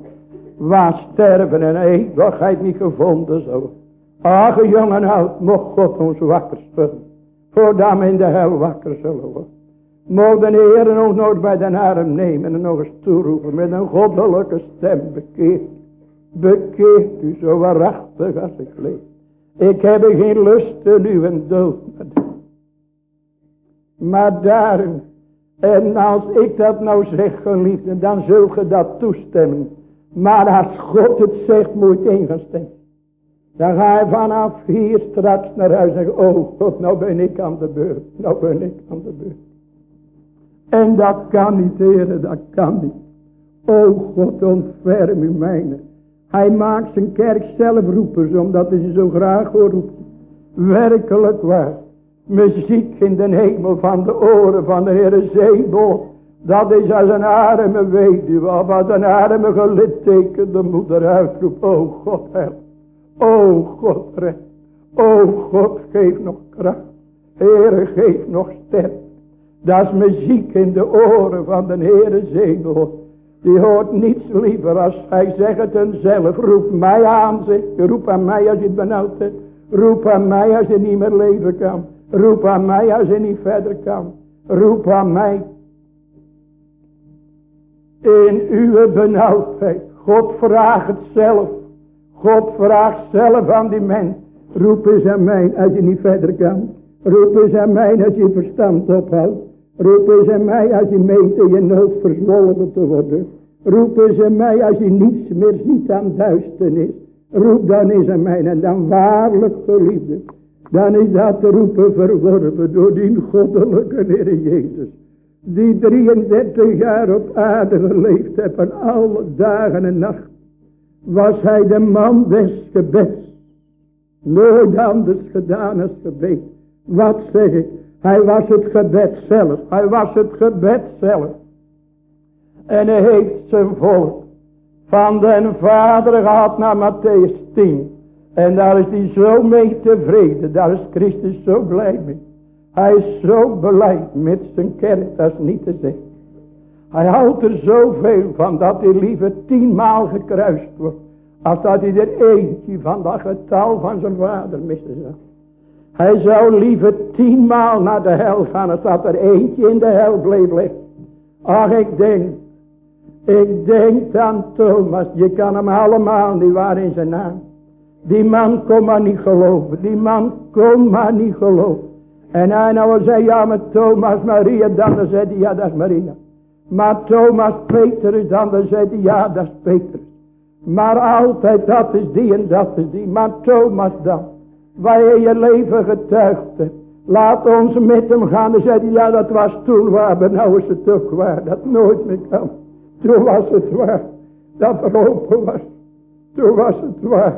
Waar sterven en eeuwigheid niet gevonden zo. Ach jong en oud, mocht God ons wakker spullen. Voordat we in de hel wakker zullen worden. Mogen de Heer ons nooit bij de arm nemen en nog eens toeroepen met een goddelijke stem bekeerd. Bekeert u zo waarachtig als ik leef. Ik heb geen lust in uw dood. Maar daarom, en als ik dat nou zeg geliefde, dan zul je dat toestemmen. Maar als God het zegt, moet je. Dan ga je vanaf hier straks naar huis en zeggen, oh God, nou ben ik aan de beurt. Nou ben ik aan de beurt. En dat kan niet, heren, dat kan niet. O God, ontferm u mijne. Hij maakt zijn kerk zelf roepers, omdat hij ze zo graag roept. Werkelijk waar. Muziek in de hemel van de oren van de Heere Zebel. Dat is als een arme weduwe of als een arme gelittekende moeder uitroept. O God help. O God red. O God geef nog kracht. Heere geef nog sterk. Dat is muziek in de oren van de Heere Zebel. Die hoort niets liever als hij zegt het zelf. Roep mij aan, zeg. Roep aan mij als je het benauwd hebt. Roep aan mij als je niet meer leven kan. Roep aan mij als je niet verder kan. Roep aan mij. In uw benauwdheid. God vraagt het zelf. God vraagt zelf aan die mens. Roep eens aan mij als je niet verder kan. Roep eens aan mij als je verstand ophoudt. Roep eens aan mij als je meent in je nood verzwolgen te worden. Roep eens aan mij als je niets meer ziet aan duisternis. Roep dan eens aan mij en dan waarlijk geliefde. Dan is dat roepen verworven door die goddelijke Heer Jezus. Die 33 jaar op aarde geleefd heeft en alle dagen en nacht. Was hij de man des gebeds. Nooit anders gedaan als gebed. Wat zeg ik? Hij was het gebed zelf. Hij was het gebed zelf. En hij heeft zijn volk van den vader gehad naar Matthäus 10. En daar is hij zo mee tevreden. Daar is Christus zo blij mee. Hij is zo blij met zijn kerk. Dat is niet te zeggen. Hij houdt er zoveel van dat hij liever tienmaal gekruist wordt. Als dat hij er eentje van dat getal van zijn vader zou. Hij zou liever tienmaal naar de hel gaan als dat er eentje in de hel bleef liggen. Ach, ik denk, ik denk aan Thomas, je kan hem allemaal niet waar in zijn naam. Die man kon maar niet geloven, die man kon maar niet geloven. En hij nou zei, ja met Thomas Maria, dan, dan zei hij, ja dat is Maria. Maar Thomas Petrus, dan, dan zei hij, ja dat is Petrus. Maar altijd dat is die en dat is die. Maar Thomas dan waar je je leven getuigd hebt. Laat ons met hem gaan. En zei ja dat was toen waar, maar nou is het ook waar. Dat nooit meer kan. Toen was het waar. Dat er open was. Toen was het waar.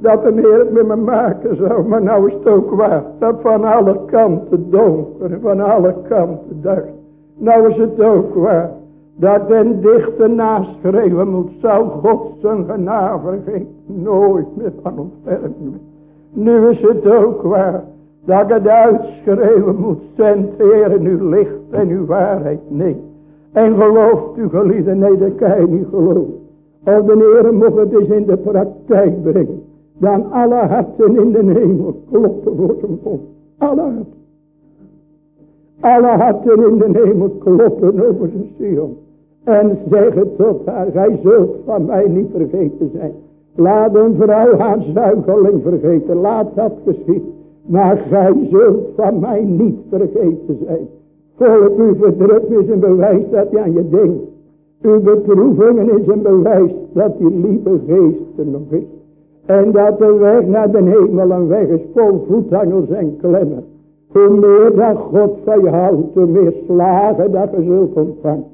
Dat de Heer het met me maken zou. Maar nou is het ook waar. Dat van alle kanten donker. Van alle kanten duister. Nou is het ook waar. Dat den dichter naschreven moet. Zou God zijn genade. Nooit meer van ons verder. Nu is het ook waar. Dat ik het uitschreeuwen moet. In uw licht en uw waarheid. Nee. En gelooft u geliefde. Nee dat kan je niet geloven. Of de Heer mocht het in de praktijk brengen. Dan alle harten in de hemel kloppen voor zijn volk. Alle harten. Alle in de hemel kloppen over zijn ziel. En zeggen tot haar. Gij zult van mij niet vergeten zijn. Laat een vrouw haar zuigeling vergeten. Laat dat geschieden. Maar gij zult van mij niet vergeten zijn. Volk uw verdruk is een bewijs dat je aan je denkt. Uw beproevingen is een bewijs dat die lieve geest er nog is. En dat de weg naar de hemel een weg is vol voetangels en klemmen. Hoe meer dat God van je houdt, hoe meer slagen dat je zult ontvangen.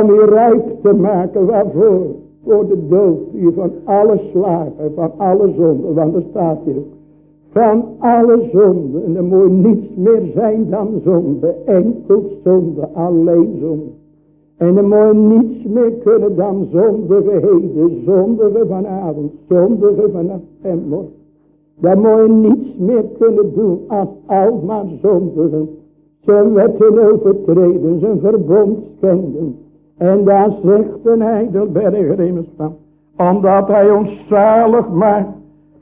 Om je rijp te maken waarvoor? Voor de dood hier van alle slagen, van alle zonden, want er staat hier. Van alle zonden, en er moet niets meer zijn dan zonde, enkel zonde, alleen zonde. En er moet niets meer kunnen dan zondige heden, zondige vanavond, zondige vannacht en morgen. Daar moet je niets meer kunnen doen als al maar zondigen. Zijn wetten overtreden, zijn verbond schenden en daar zegt een heidelberger immers van. Omdat hij ons zalig maakt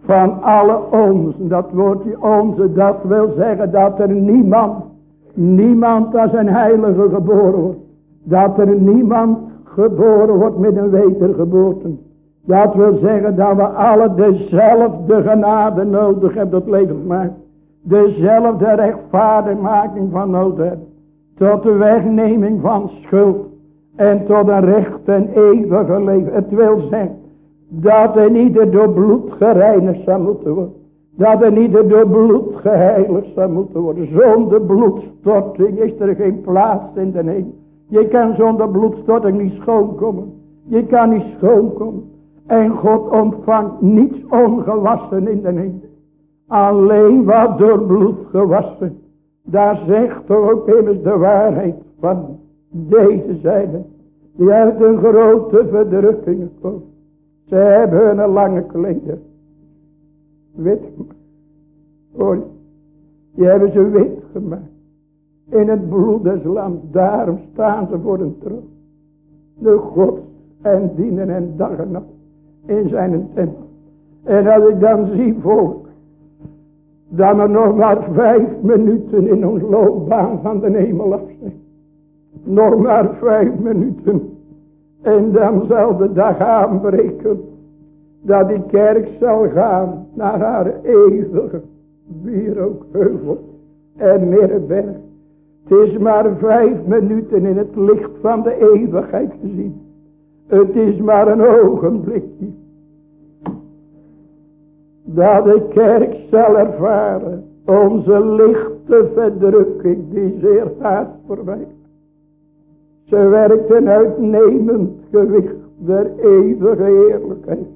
van alle onze. Dat woordje onze, dat wil zeggen dat er niemand, niemand als een heilige geboren wordt. Dat er niemand geboren wordt met een wedergeboorte. Dat wil zeggen dat we alle dezelfde genade nodig hebben dat leven maakt. Dezelfde rechtvaardigmaking van nodig hebben. Tot de wegneming van schuld. En tot een recht en eeuwige leven. Het wil zeggen. Dat er niet door bloed gereinigd zou moeten worden. Dat er niet door bloed geheiligd zou moeten worden. Zonder bloedstorting is er geen plaats in de hemel. Je kan zonder bloedstorting niet schoonkomen. Je kan niet schoonkomen. En God ontvangt niets ongewassen in de hemel. Alleen wat door bloed gewassen. Daar zegt toch ook immers de waarheid van deze zijde. Die uit een grote verdrukking komen. Ze hebben hun lange kleden. Wit gemaakt. Die hebben ze wit gemaakt. In het bloed des lams. Daarom staan ze voor een troon. De God en dienen en dag en nacht. In zijn tempel. En als ik dan zie volk. Dat we nog maar vijf minuten in ons loopbaan van de hemel af zijn. Nog maar vijf minuten. En dan zal de dag aanbreken. Dat die kerk zal gaan naar haar eeuwige wierookheuvel en middenberg. Het is maar vijf minuten in het licht van de eeuwigheid gezien. Het is maar een ogenblikje. Dat de kerk zal ervaren. Onze lichte verdrukking die zeer hard voorbij. Ze werkt een uitnemend gewicht der eeuwige heerlijkheid.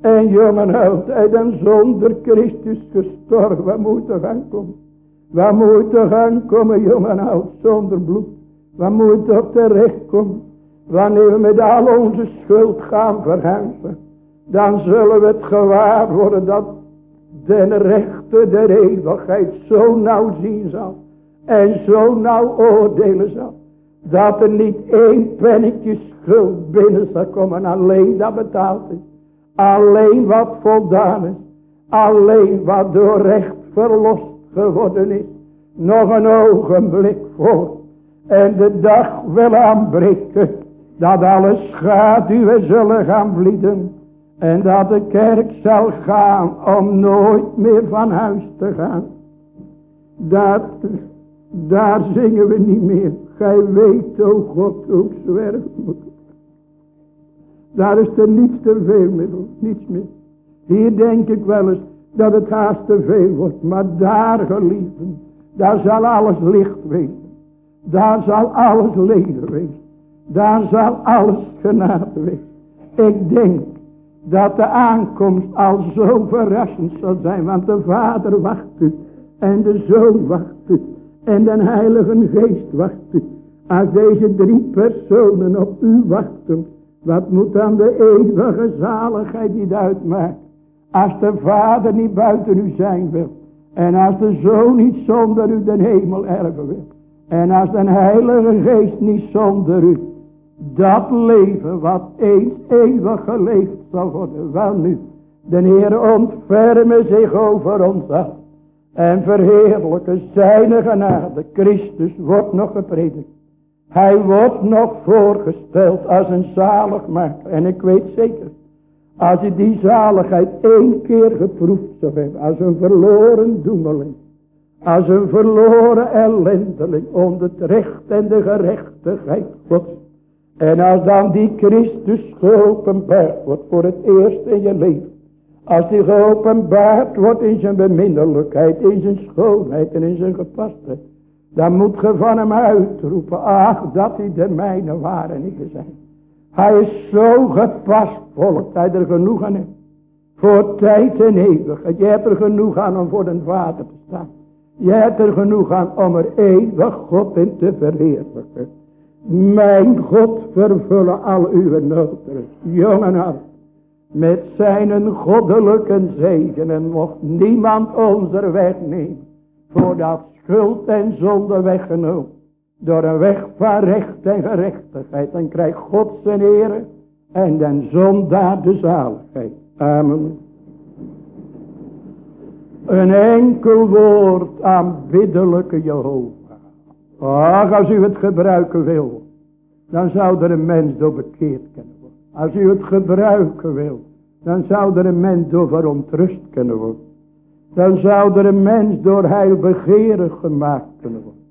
En jongen altijd en zonder Christus gestorven. Waar moet er gaan komen? Waar moet er gaan komen jongen oud zonder bloed? Waar moet er terecht komen? Wanneer we met al onze schuld gaan verhuizen. Dan zullen we het gewaar worden dat den rechter der eeuwigheid zo nauw zien zal. En zo nauw oordelen zal. Dat er niet één pennetje schuld binnen zal komen. Alleen dat betaald is. Alleen wat voldaan is. Alleen wat door recht verlost geworden is. Nog een ogenblik voor. En de dag wil aanbreken. Dat alle schaduwen zullen gaan vlieden. En dat de kerk zal gaan om nooit meer van huis te gaan. Dat, daar zingen we niet meer. Gij weet, o God, hoe zwerven moet. Daar is er niets te veel meer, niets meer. Hier denk ik wel eens dat het haast te veel wordt. Maar daar, geliefden, daar zal alles licht wezen. Daar zal alles leven wezen. Daar zal alles genade wezen. Ik denk dat de aankomst al zo verrassend zal zijn. Want de Vader wacht u. En de Zoon wacht u. En de Heilige Geest wacht u. Als deze drie personen op u wachten. Wat moet dan de eeuwige zaligheid niet uitmaken. Als de Vader niet buiten u zijn wil. En als de Zoon niet zonder u de hemel erven wil. En als de Heilige Geest niet zonder u. Dat leven wat eens eeuwig geleefd zal worden. Wel nu. De Heer ontferme zich over ons af. En verheerlijke zijn genade. Christus wordt nog gepredikt. Hij wordt nog voorgesteld als een zaligmaker. En ik weet zeker. Als je die zaligheid één keer geproefd zou hebben. Als een verloren doemeling. Als een verloren ellendeling. Onder het recht en de gerechtigheid Gods. En als dan die Christus geopenbaard wordt voor het eerst in je leven. Als die geopenbaard wordt in zijn beminnelijkheid, in zijn schoonheid en in zijn gepastheid. Dan moet ge van hem uitroepen. Ach, dat hij de mijne waren niet zijn. Hij is zo gepast volk. Hij er genoeg aan heeft. Voor tijd en eeuwigheid. Je hebt er genoeg aan om voor den Vader te staan. Je hebt er genoeg aan om er eeuwig God in te verheerlijken. Mijn God vervullen al uw noden. Jong en oud. Met zijn goddelijke zegen. En mocht niemand onze weg nemen. Voordat schuld en zonde weggenomen. Door een weg van recht en gerechtigheid. Dan krijgt God zijn ere. En den zondaar de zaligheid. Amen. Een enkel woord aanbiddelijke Jehovah. Ach, als u het gebruiken wil. Dan zou er een mens door bekeerd kunnen. Als u het gebruiken wil. Dan zou er een mens door verontrust kunnen worden. Dan zou er een mens door heil begeerig gemaakt kunnen worden.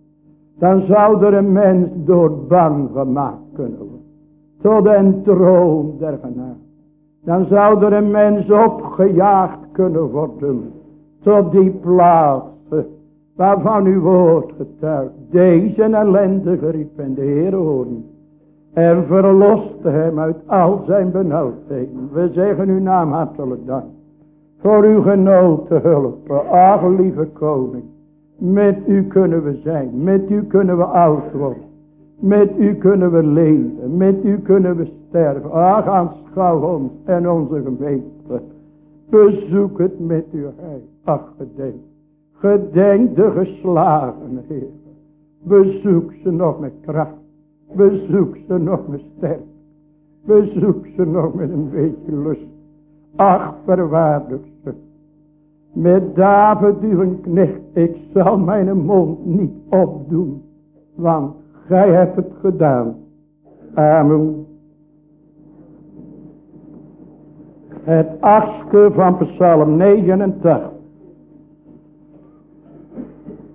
Dan zou er een mens door bang gemaakt kunnen worden. Tot een troon der. Dan zou er een mens opgejaagd kunnen worden. Tot die plaats waarvan uw woord getuigt. Deze ellendige riep en de Heer. En verloste hem uit al zijn benauwdheden. We zeggen uw naam hartelijk dank. Voor uw genoten hulp. Ach lieve koning. Met u kunnen we zijn. Met u kunnen we oud worden. Met u kunnen we leven. Met u kunnen we sterven. Ach aanschouw ons en onze gemeente. Bezoek het met uw heil. Ach gedenk. Gedenk de geslagen Heer. Bezoek ze nog met kracht. Bezoek ze nog met sterk. Bezoek ze nog met een beetje lust. Ach, verwaardig. Met David uw knecht, ik zal mijn mond niet opdoen. Want gij hebt het gedaan. Amen. Het achtste van Psalm 89.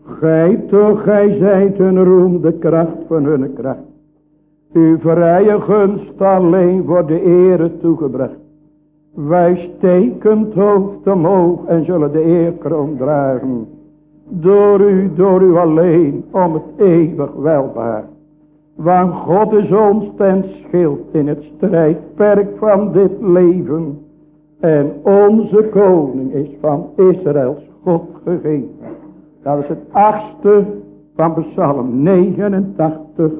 Gij toch, gij zijt hun roem, de kracht van hun kracht. Uw vrije gunst alleen voor de ere toegebracht. Wij steken het hoofd omhoog en zullen de eerkroon dragen. Door u, door u alleen, om het eeuwig welbaar. Want God is ons ten schild in het strijdperk van dit leven. En onze koning is van Israëls God gegeven. Dat is het achtste van Psalm 89.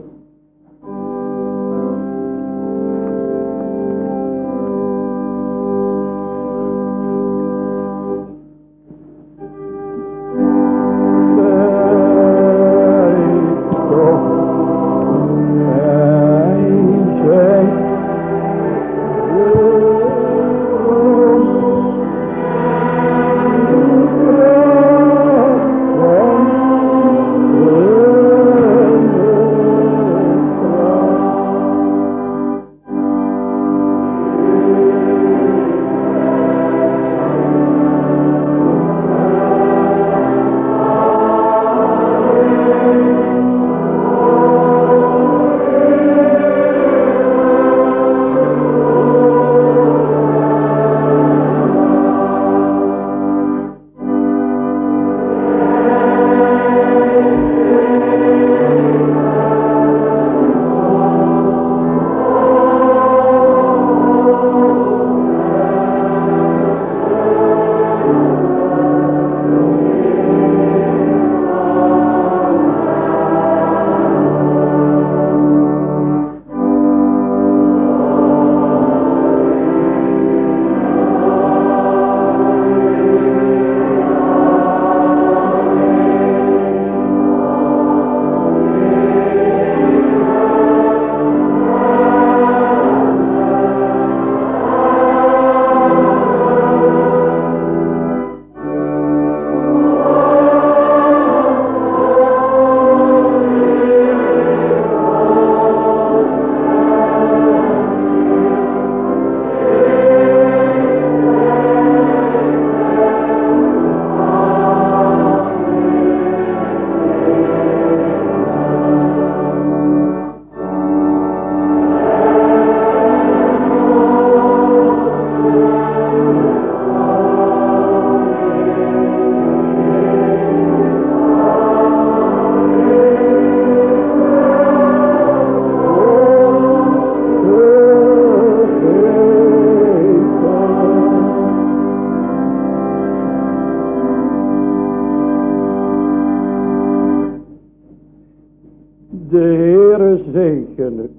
Zijn